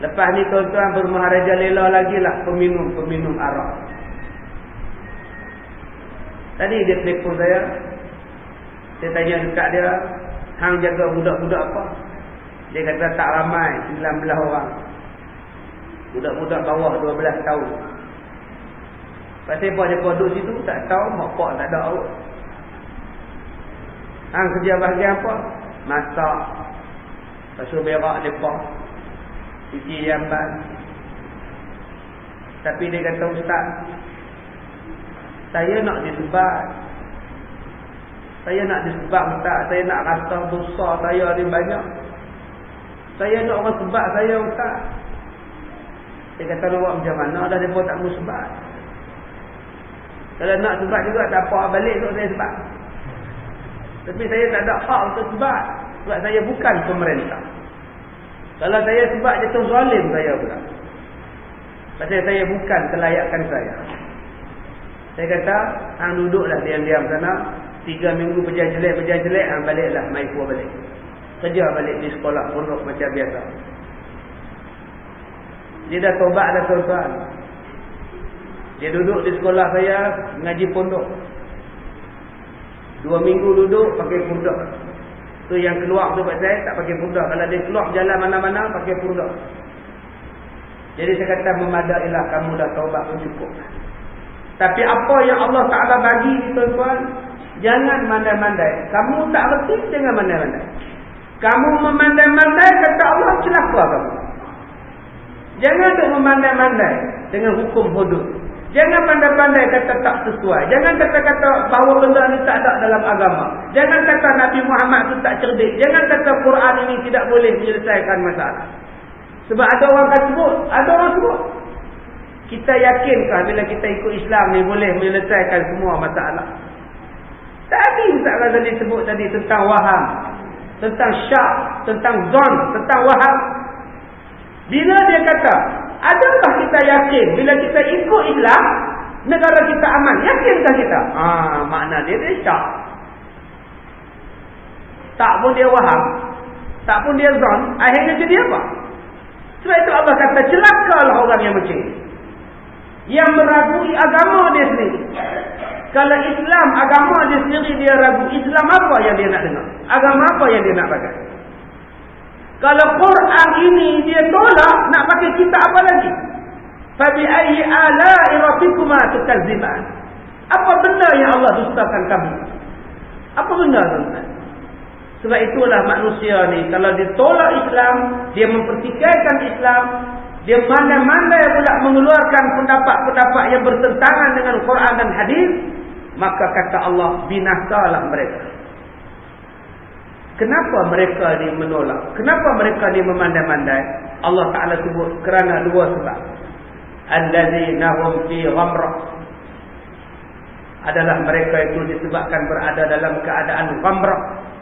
Lepas ni tuan-tuan bermaharaja lela lagi lah peminum-peminum Arab. Tadi dia telefon saya. Saya tanya dekat dia. Hang jaga budak-budak apa? Dia kata tak ramai. 19 orang. Budak-budak bawah 12 tahun. Pasal apa dia kodok situ? Tak tahu. Mak pak tak ada awak. Hang kerja bahagian apa? Masak. Pasal berak lepas. Cuci jamban. Tapi dia kata ustaz. Saya nak disebat. Saya nak disebat ustaz. Saya nak rasa dosa saya ada banyak. Saya nak orang sebat saya ustaz. Dia kata buat macam mana. Dah pun tak mau sebat. Kalau nak sebat juga tak apa balik untuk saya sebat. Tapi saya tak ada hak untuk sebat. Sebab saya bukan pemerintah. Kalau saya sebab jatuh zalim saya pula. Pasal saya bukan kelayakan saya. Saya kata, hang duduklah diam-diam sana. Tiga minggu berjalan jelek, berjalan jelek, hang baliklah mai kuah balik. Kerja balik di sekolah pondok macam biasa. Dia dah tobat dah tuan-tuan. Dia duduk di sekolah saya, ngaji pondok. Dua minggu duduk, pakai pondok. Tu yang keluar tu saya tak pakai purda. Kalau dia keluar jalan mana-mana pakai purda. Jadi saya kata memadailah kamu dah taubat pun cukup. Tapi apa yang Allah Taala bagi tuan-tuan, jangan mandai-mandai. Kamu tak reti jangan mandai-mandai. Kamu memandai-mandai kata Allah celaka kamu. Jangan duk memandai-mandai dengan hukum hudud. Jangan pandai-pandai kata tak sesuai. Jangan kata-kata bahawa benda ni tak ada dalam agama. Jangan kata Nabi Muhammad tu tak cerdik. Jangan kata Quran ini tidak boleh menyelesaikan masalah. Sebab ada orang kata sebut. Ada orang sebut. Kita yakinkah bila kita ikut Islam ni boleh menyelesaikan semua masalah? Tadi Ustaz Razali sebut tadi tentang waham. Tentang syak. Tentang zon. Tentang waham. Bila dia kata Adakah kita yakin bila kita ikut Islam negara kita aman? Yakinkah kita? Ah, makna dia dia syak. Tak pun dia waham, tak pun dia zon, akhirnya jadi apa? Sebab itu Allah kata celakalah orang yang macam. Yang meragui agama dia sendiri. Kalau Islam agama dia sendiri dia ragu, Islam apa yang dia nak dengar? Agama apa yang dia nak pakai? Kalau Quran ini dia tolak, nak pakai kitab apa lagi? Fabi ayyi ala'i rabbikuma tukazziban? Apa benda yang Allah dustakan kamu? Apa benda tuan Sebab itulah manusia ni kalau ditolak Islam, dia mempertikaikan Islam, dia mana-mana pula mengeluarkan pendapat-pendapat yang bertentangan dengan Quran dan hadis, maka kata Allah binasalah mereka. Kenapa mereka ni menolak? Kenapa mereka ni memandai-mandai? Allah Ta'ala sebut kerana dua sebab. Al-lazinahum fi ghamrah. Adalah mereka itu disebabkan berada dalam keadaan ghamrah.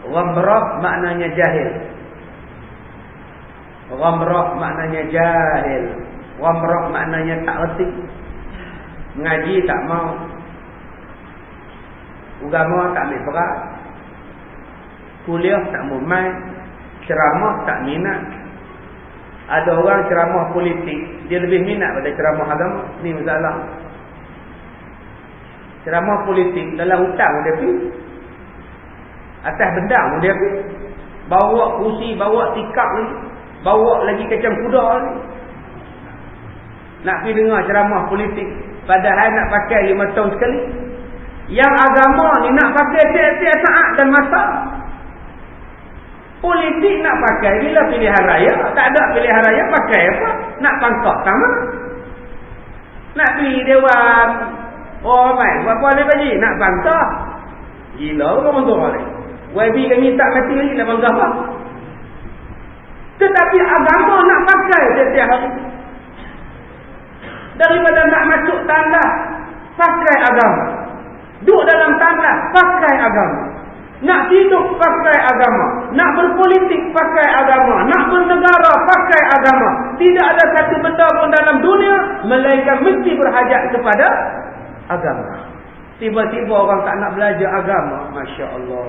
Ghamrah maknanya jahil. Ghamrah maknanya jahil. Ghamrah maknanya tak reti. Ngaji tak mau. Ugama tak ambil berat. Kuliah tak mau main. Ceramah tak minat. Ada orang ceramah politik. Dia lebih minat pada ceramah agama. Ini masalah. Ceramah politik dalam hutang dia pergi. Atas benda dia pergi. Bawa kursi, bawa tikap ni. Bawa lagi kacang kuda ni. Nak pergi dengar ceramah politik. Padahal nak pakai lima tahun sekali. Yang agama ni nak pakai tiap-tiap saat dan masa. Politik nak pakai bila pilihan raya. Tak ada pilihan raya pakai apa? Nak pangkak sama. Nak pergi dewan. Oh mai, buat apa boleh bagi? Nak pangkak. Gila orang tu boleh. YB kami tak mati lagi nak bangga apa? Tetapi agama nak pakai setiap hari. Daripada nak masuk tanda, pakai agama. Duduk dalam tanda, pakai agama. Nak hidup pakai agama. Nak berpolitik pakai agama. Nak bernegara pakai agama. Tidak ada satu benda pun dalam dunia. Melainkan mesti berhajat kepada agama. Tiba-tiba orang tak nak belajar agama. Masya Allah.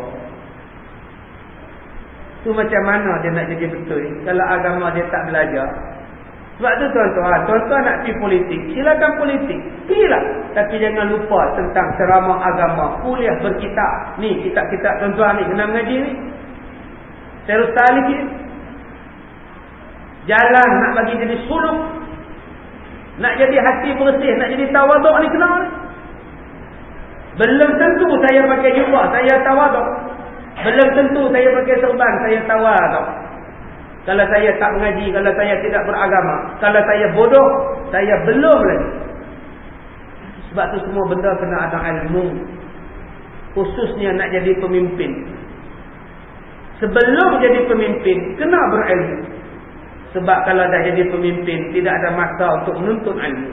Itu macam mana dia nak jadi betul. Kalau agama dia tak belajar. Sebab tu tuan-tuan, tuan-tuan nak pergi politik, silakan politik. Pergilah. Tapi jangan lupa tentang ceramah agama, kuliah berkitab. Ni, kitab-kitab tuan-tuan ni, kena mengaji ni. Terus tali ni. Jalan nak bagi jadi suluk. Nak jadi hati bersih, nak jadi tawaduk ni kena ni. Belum tentu saya pakai jubah, saya tawaduk. Belum tentu saya pakai serban, saya tawaduk. Kalau saya tak mengaji, kalau saya tidak beragama, kalau saya bodoh, saya belum lagi. Sebab tu semua benda kena ada ilmu. Khususnya nak jadi pemimpin. Sebelum jadi pemimpin, kena berilmu. Sebab kalau dah jadi pemimpin, tidak ada masa untuk menuntut ilmu.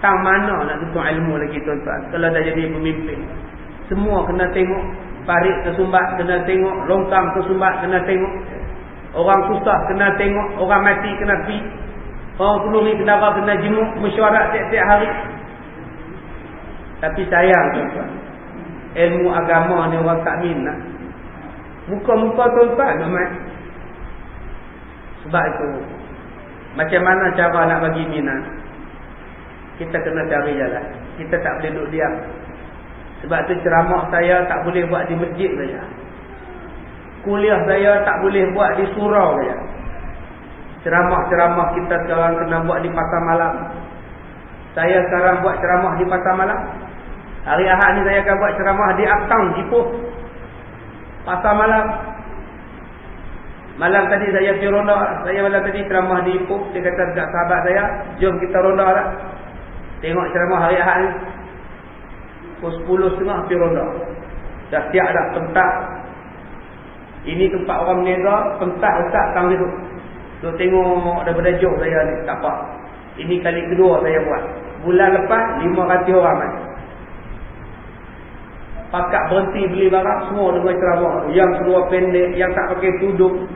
Tang mana nak tuntut ilmu lagi tuan-tuan. Kalau dah jadi pemimpin. Semua kena tengok. Parit tersumbat kena tengok. Longkang tersumbat kena tengok. Orang susah kena tengok, orang mati kena pi. Orang keluri kendara kena jemuk, mesyuarat tiap-tiap hari. Tapi sayang tuan-tuan. Ilmu agama ni orang tak minat. Muka-muka tuan-tuan. Sebab itu, macam mana cara nak bagi minat? Kita kena cari jalan. Kita tak boleh duduk diam. Sebab tu ceramah saya tak boleh buat di masjid saja. Kuliah saya tak boleh buat di surau saja. Ceramah-ceramah kita sekarang kena buat di pasar malam. Saya sekarang buat ceramah di pasar malam. Hari Ahad ni saya akan buat ceramah di Uptown, Ipoh. Pasar malam. Malam tadi saya pergi ronda. Saya malam tadi ceramah di Ipoh. Dia kata dekat sahabat saya, jom kita ronda lah. Tengok ceramah hari Ahad ni. Pukul 10.30 pergi ronda. Dah siap dah pentak ini tempat orang menega, pentas ustaz tang situ. So tengok daripada jauh saya ni, tak apa. Ini kali kedua saya buat. Bulan lepas 500 orang mai. Pakak berhenti beli barang semua dengan ceramah. Yang seluar pendek, yang tak pakai tudung,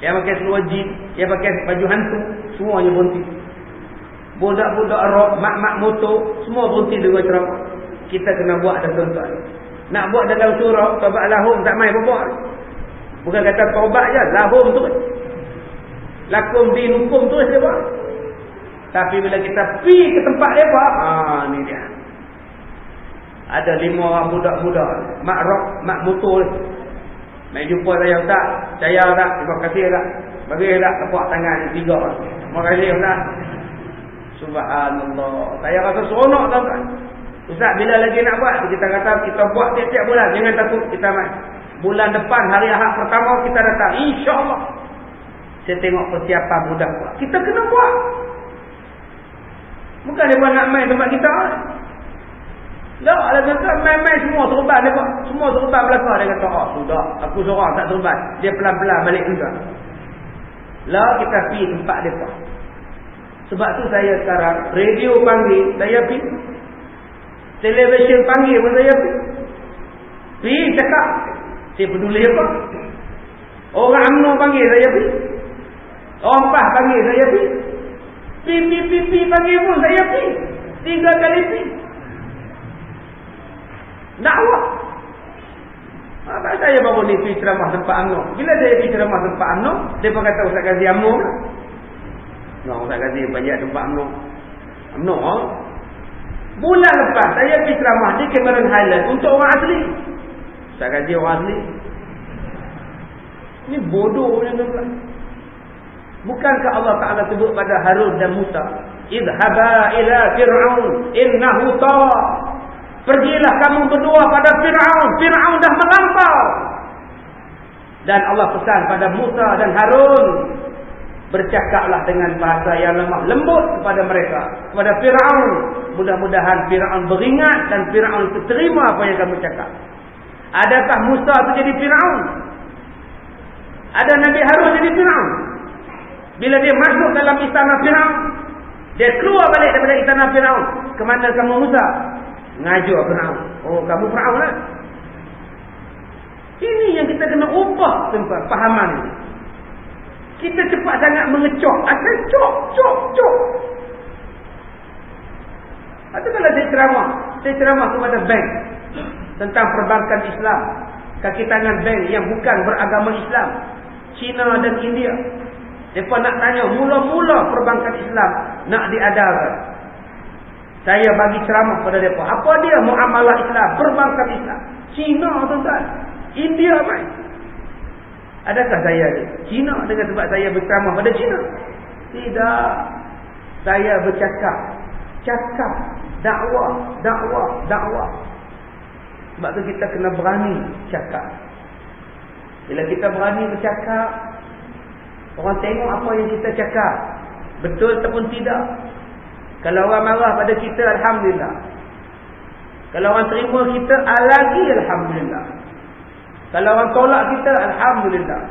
yang pakai seluar jeans, yang pakai baju hantu, semuanya berhenti. Budak-budak Arab, mak-mak motor, semua berhenti dengan ceramah. Kita kena buat dah tuan-tuan. Nak buat dalam surau, sebab lahum tak main berbual. Bukan kata taubat je, lahum tu. Lakum di hukum tu dia buat. Tapi bila kita pi ke tempat dia buat, ah ni dia. Ada lima orang budak-budak, mak rock, mak motor. Mai jumpa saya ustaz, saya tak, terima kasih tak. Bagi tak tepuk tangan tiga. Terima kasih ustaz. Subhanallah. Saya rasa seronok tuan-tuan. Ustaz bila lagi nak buat? Kita kata kita buat tiap-tiap bulan, jangan takut kita mai. Bulan depan hari Ahad pertama kita datang. InsyaAllah. Saya tengok persiapan budak buat. Kita kena buat. Bukan dia nak main tempat kita. Tak, ada kata main-main semua serban dia buat. Semua serban belakang. Dia kata, oh sudah. Aku seorang tak serban. Dia pelan-pelan balik juga. Lah kita pergi tempat dia buat. Sebab tu saya sekarang, radio panggil, saya pergi. Television panggil pun saya pergi. Pergi cakap, saya peduli apa? Orang UMNO panggil saya pergi. Orang PAH panggil saya pergi. PPPP panggil pun saya pergi. Tiga kali pergi. Dakwah. Apa saya baru ni pergi ceramah tempat UMNO. Bila saya pergi ceramah tempat UMNO, dia pun kata Ustaz Gazi UMNO kan? No, Ustaz Gazi banyak tempat UMNO. UMNO. Bulan lepas saya pergi ceramah di Cameron Highland untuk orang asli. Tak gaji orang asli. Ini bodoh punya tuan Bukankah Allah Ta'ala sebut pada Harun dan Musa. Izhaba ila Fir'aun innahu tawa. Pergilah kamu berdua pada Fir'aun. Fir'aun dah melampau. Dan Allah pesan pada Musa dan Harun. Bercakaplah dengan bahasa yang lemah lembut kepada mereka. Kepada Fir'aun. Mudah-mudahan Fir'aun beringat dan Fir'aun terima apa yang kamu cakap. Adakah Musa itu jadi Fir'aun? Ada Nabi Harun jadi Fir'aun? Bila dia masuk dalam istana Fir'aun, dia keluar balik daripada istana Fir'aun. Kemana kamu Musa? Ngajuk Fir'aun. Oh, kamu Fir'aun lah. Ini yang kita kena ubah tempat pahaman ini. Kita cepat sangat mengecok. Asal cok, cok, cok. Atau kalau saya ceramah. Saya ceramah kepada bank tentang perbankan Islam kaki tangan bank yang bukan beragama Islam China dan India Mereka nak tanya, mula-mula perbankan Islam nak diadakan. Saya bagi ceramah pada mereka. Apa dia muamalah Islam, perbankan Islam? Cina tuan-tuan. India main. Adakah saya Cina dengan sebab saya berceramah pada Cina? Tidak. Saya bercakap. Cakap. Dakwah. Dakwah. Dakwah. Sebab tu kita kena berani cakap. Bila kita berani bercakap, orang tengok apa yang kita cakap. Betul ataupun tidak. Kalau orang marah pada kita, Alhamdulillah. Kalau orang terima kita, lagi Alhamdulillah. Kalau orang tolak kita, Alhamdulillah.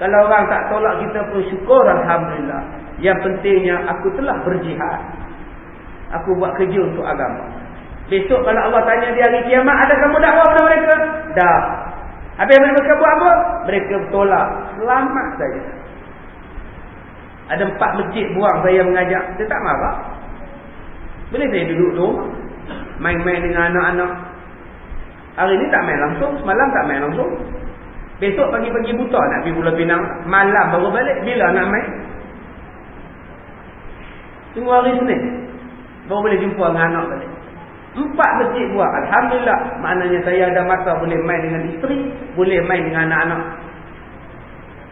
Kalau orang tak tolak kita pun syukur, Alhamdulillah. Yang pentingnya, aku telah berjihad. Aku buat kerja untuk agama. Besok kalau Allah tanya di hari kiamat, ada kamu dakwah kepada mereka? Dah. Habis mereka buat apa? Mereka bertolak. Selamat saja. Ada empat masjid buang saya mengajak. Saya tak marah. Boleh saya duduk tu. Main-main dengan anak-anak. Hari ni tak main langsung. Semalam tak main langsung. Besok pagi-pagi buta nak pergi Pulau Pinang. Malam baru balik. Bila nak main? Tunggu hari Senin. Baru boleh jumpa dengan anak balik. Empat masjid buat. Alhamdulillah. Maknanya saya ada masa boleh main dengan isteri. Boleh main dengan anak-anak.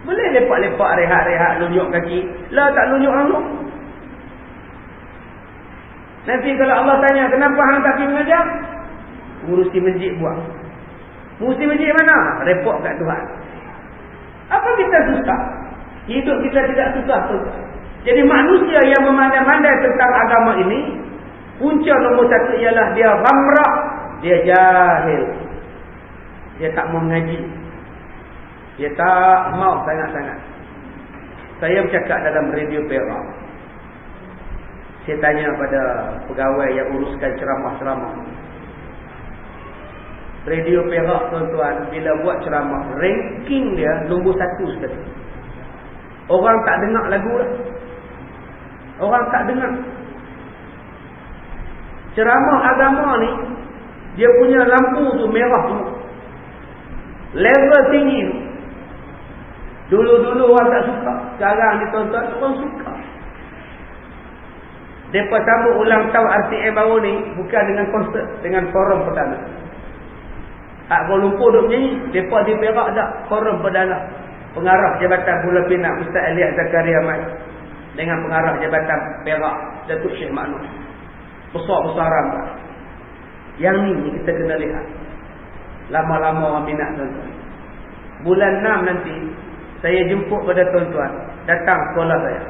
Boleh lepak-lepak rehat-rehat lunjuk kaki. Lah tak lunjuk langsung. Nanti kalau Allah tanya kenapa hang tak pergi mengajar? Ngurusi masjid buat. Ngurusi masjid mana? Repot kat Tuhan. Apa kita susah? Hidup kita tidak susah tu. Jadi manusia yang memandai-mandai tentang agama ini Punca nombor satu ialah dia ramrah. Dia jahil. Dia tak mau mengaji. Dia tak mau sangat-sangat. Saya bercakap dalam radio Perak. Saya tanya pada pegawai yang uruskan ceramah-ceramah. Radio Perak tuan-tuan. Bila buat ceramah. Ranking dia nombor satu sekali. Orang tak dengar lagu lah. Orang tak dengar ceramah agama ni dia punya lampu tu merah tu. Level tinggi dulu-dulu orang tak suka sekarang ditonton orang suka. Mereka sambut ulang tahun RTM baru ni bukan dengan konsert dengan forum perdana. Hak Kuala Lumpur duk menyanyi mereka di Perak tak forum perdana. Pengarah Jabatan Pulau Pinang Ustaz Elias Zakaria Mai dengan pengarah Jabatan Perak Datuk Syekh Maknuk besar-besaran yang ni kita kena lihat. Lama-lama orang minat tuan-tuan. Bulan 6 nanti saya jemput pada tuan-tuan. Datang sekolah saya.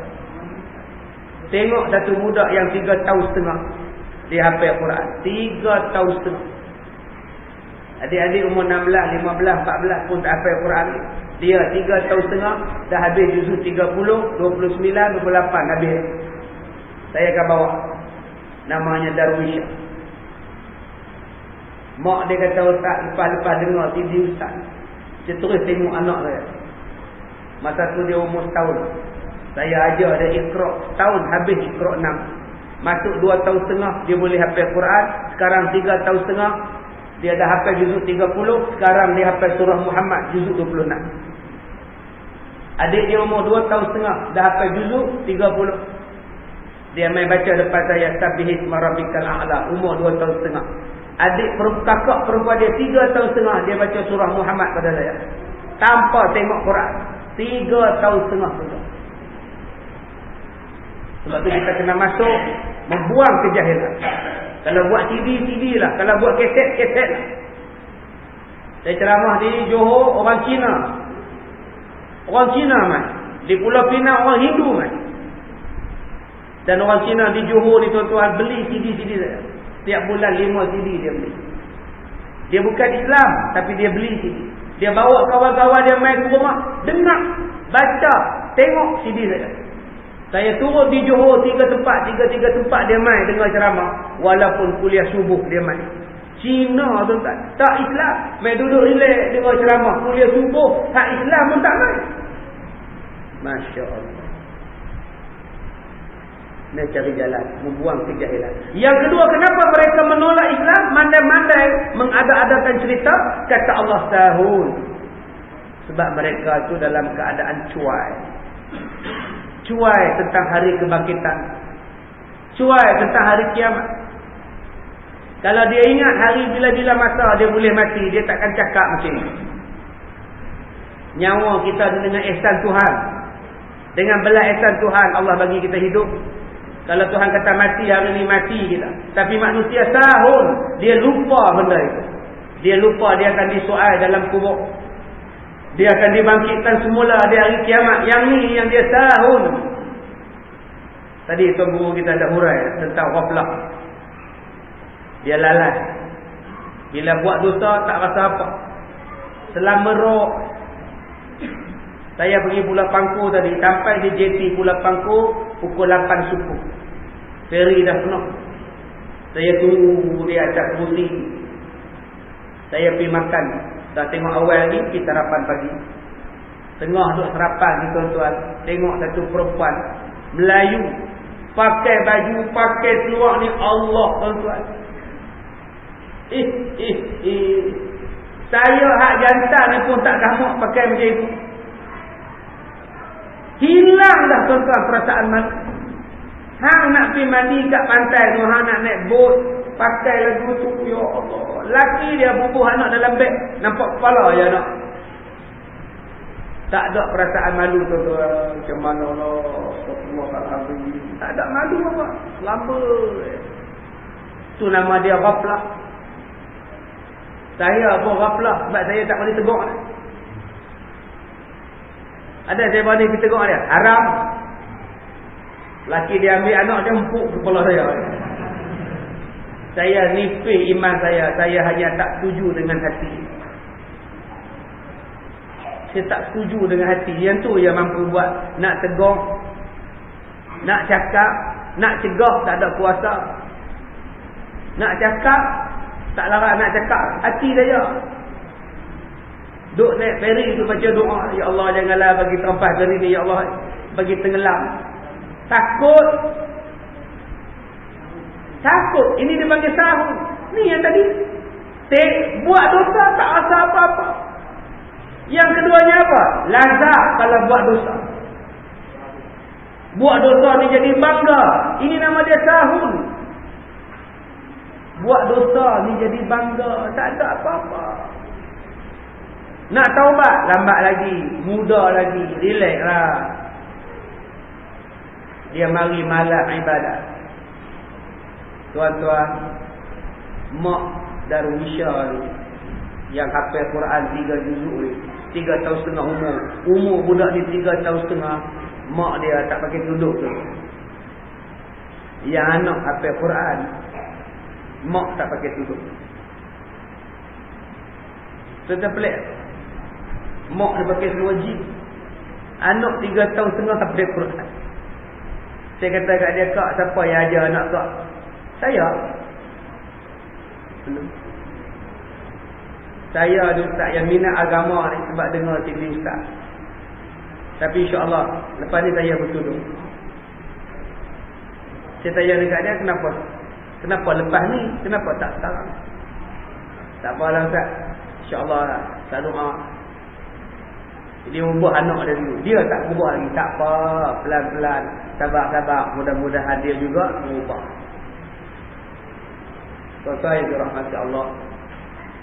Tengok satu budak yang 3 tahun setengah dia hafal Quran 3 tahun setengah. Adik-adik umur 16, 15, 14 pun tak hafal Quran dia 3 tahun setengah dah habis juzuk 30, 29, 28 habis. Saya akan bawa namanya Darwish. Mak dia kata ustaz lepas-lepas dengar CD ustaz. Dia terus tengok anak saya. Masa tu dia umur setahun. Saya ajar dia ikhra' setahun habis ikhra' enam. Masuk dua tahun setengah dia boleh hafal Quran. Sekarang tiga tahun setengah dia dah hafal juzuk tiga puluh. Sekarang dia hafal surah Muhammad juzuk dua puluh enam. Adik dia umur dua tahun setengah dah hafal juzuk tiga puluh. Dia main baca lepas saya Sabihis marabikal a'la. Umur dua tahun setengah. Adik kakak perempuan dia tiga tahun setengah Dia baca surah Muhammad pada saya. Tanpa tengok Quran. Tiga tahun setengah pula. Sebab tu kita kena masuk Membuang kejahilan. Kalau buat CD, CD lah Kalau buat keset, keset lah. Saya ceramah di Johor Orang Cina. Orang Cina man. Di Pulau Pinang orang Hindu man dan orang Cina di Johor ni tuan-tuan beli CD-CD saya. Tiap bulan 5 CD dia beli. Dia bukan Islam tapi dia beli CD. Dia bawa kawan-kawan dia main ke rumah. Dengar. Baca. Tengok CD saya. Saya turun di Johor tiga tempat. Tiga-tiga tempat dia main dengar ceramah. Walaupun kuliah subuh dia main. Cina tuan-tuan. Tak Islam. Main duduk relax dengar ceramah. Kuliah subuh. Tak Islam pun tak main. Masya Allah. Dia cari jalan. Membuang kejahilan. Yang kedua, kenapa mereka menolak Islam? Mandai-mandai mengada-adakan cerita. Kata Allah tahun. Sebab mereka itu dalam keadaan cuai. Cuai tentang hari kebangkitan. Cuai tentang hari kiamat. Kalau dia ingat hari bila-bila masa dia boleh mati, dia takkan cakap macam ni. Nyawa kita dengan ihsan Tuhan. Dengan belah ihsan Tuhan, Allah bagi kita hidup. Kalau Tuhan kata mati, hari ni mati kita. Tapi manusia sahun, dia lupa benda itu. Dia lupa dia akan disuai dalam kubur. Dia akan dibangkitkan semula di hari kiamat. Yang ni yang dia sahun. Tadi Tuan Guru kita ada hurai tentang waflah. Dia lalai. Bila buat dosa tak rasa apa. Selama roh. Saya pergi Pulau Pangku tadi. Sampai di JT Pulau Pangku. Pukul 8 suku. Feri dah penuh. Saya tunggu dia ajak kerusi. Saya pergi makan. Dah tengok awal ni, pergi sarapan pagi. Tengah duduk sarapan ni tuan-tuan. Tengok satu perempuan. Melayu. Pakai baju, pakai seluar ni Allah tuan-tuan. Eh, eh, eh. Saya hak jantan ni pun tak gamuk pakai macam itu. Hilang dah tuan-tuan perasaan malu. Hang nak pergi mandi kat pantai tu, hang nak naik bot, pakai lagu tu, ya Allah. Laki dia bubuh anak dalam beg, nampak kepala ya nak. Tak ada perasaan malu tu tu macam mana Allah. Tak ada malu apa, lama. Tu nama dia ghaflah. Saya pun ghaflah sebab saya tak boleh tegur. Ada saya boleh pergi tegur dia, haram. Laki dia ambil anak dia empuk kepala saya. Saya nipih iman saya. Saya hanya tak setuju dengan hati. Saya tak setuju dengan hati. Yang tu yang mampu buat. Nak tegur. Nak cakap. Nak cegah. Tak ada kuasa. Nak cakap. Tak larat nak cakap. Hati saya. Duk naik ferry tu baca doa. Ya Allah janganlah bagi terempas dari ni. Ya Allah bagi tenggelam. Takut. Takut. Ini dia panggil sahun. Ni yang tadi. Tek, buat dosa tak rasa apa-apa. Yang keduanya apa? Lazat kalau buat dosa. Buat dosa ni jadi bangga. Ini nama dia sahun. Buat dosa ni jadi bangga. Tak ada apa-apa. Nak taubat? Lambat lagi. Muda lagi. Relax lah dia mari malam ibadat tuan-tuan mak darwisha ni yang hafal Quran 3 juzuk ni 3 tahun setengah umur umur budak ni 3 tahun setengah mak dia tak pakai duduk tu yang anak hafal Quran mak tak pakai duduk Tuan-tuan pelik Mak dia pakai semua jin Anak tiga tahun setengah hafal Quran saya kata kat dia, kak siapa yang ajar anak kak? Saya. Saya ada ustaz yang minat agama ni sebab dengar sini ustaz. Tapi insyaAllah, lepas ni saya bertudung. Saya tanya dekat dia, kenapa? Kenapa lepas ni? Kenapa tak sekarang? Tak apalah ustaz. InsyaAllah, tak doa. Dia ubah anak dia dulu. Dia tak ubah lagi. Tak apa. Pelan-pelan. Sabar-sabar. Mudah-mudahan dia juga ubah. Tuan-tuan yang dirahmati Allah.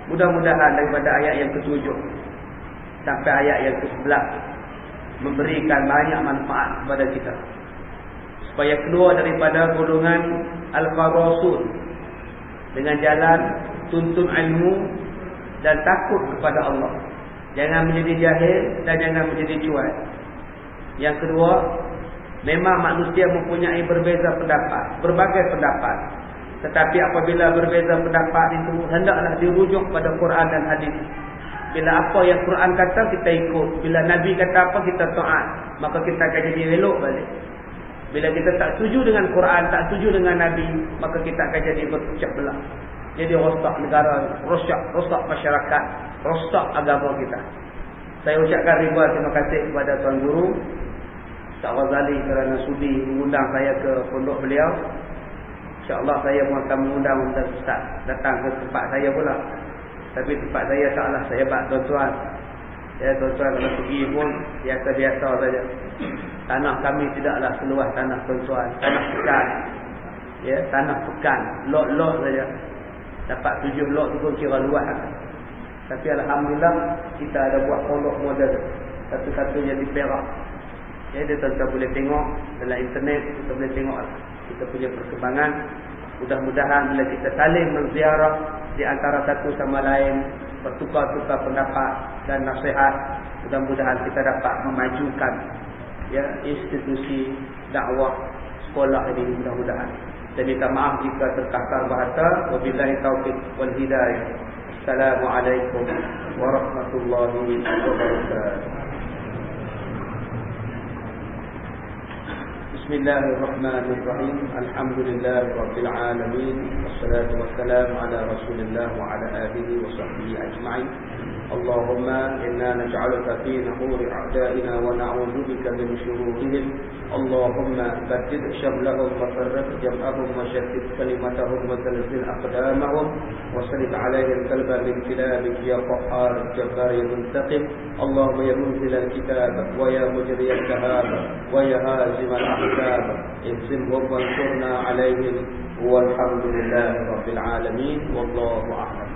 Mudah-mudahan daripada ayat yang ketujuh. Sampai ayat yang ke sebelah. Memberikan banyak manfaat kepada kita. Supaya keluar daripada golongan Al-Farasul. Dengan jalan tuntun ilmu. Dan takut kepada Allah. Jangan menjadi jahil dan jangan menjadi cuai. Yang kedua, memang manusia mempunyai berbeza pendapat, berbagai pendapat. Tetapi apabila berbeza pendapat itu hendaklah dirujuk pada Quran dan hadis. Bila apa yang Quran kata kita ikut, bila Nabi kata apa kita taat, maka kita akan jadi elok balik. Bila kita tak setuju dengan Quran, tak setuju dengan Nabi, maka kita akan jadi berpecah belah. Jadi rosak negara, rosak, rosak masyarakat, rosak agama kita. Saya ucapkan ribuan terima kasih kepada Tuan Guru Ustaz Ghazali kerana sudi mengundang saya ke pondok beliau. InsyaAllah saya akan mengundang Ustaz-Ustaz datang ke tempat saya pula. Tapi tempat saya taklah saya buat tuan-tuan. Ya tuan-tuan kalau pergi pun biasa-biasa saja. Tanah kami tidaklah seluas tanah tuan-tuan. Tanah pekan. Ya, tanah pekan. Lot-lot saja. Dapat tujuh lot tu pun kira luas. Tapi Alhamdulillah, kita ada buat pondok model. Satu-satunya di Perak. Ya, tuan-tuan boleh tengok dalam internet. Kita boleh tengok kita punya perkembangan. Mudah-mudahan bila kita saling menziarah di antara satu sama lain. Bertukar-tukar pendapat dan nasihat. Mudah-mudahan kita dapat memajukan ya institusi dakwah sekolah ini mudah-mudahan. Saya minta maaf jika terkasar bahasa. Wabillahi taufiq wal hidayah. Assalamualaikum warahmatullahi wabarakatuh. بسم الله الرحمن الرحيم الحمد لله رب العالمين والصلاة والسلام على رسول الله وعلى آله وصحبه أجمعين اللهم إنا نجعلك في نحور أعدائنا ونعوذ بك من شرورهم. اللهم بدد شملهم وفرق جمعهم وشتت كلمتهم وزلزل أقدامهم وسلط عليهم كلب من كلابك يا قحار الجبار يا منتقم اللهم يا منزل الكتاب ويا مجري الذهاب ويا هازم الأحزاب. اهزمهم وانصرنا عليهم. والحمد لله رب العالمين. والله أعلم.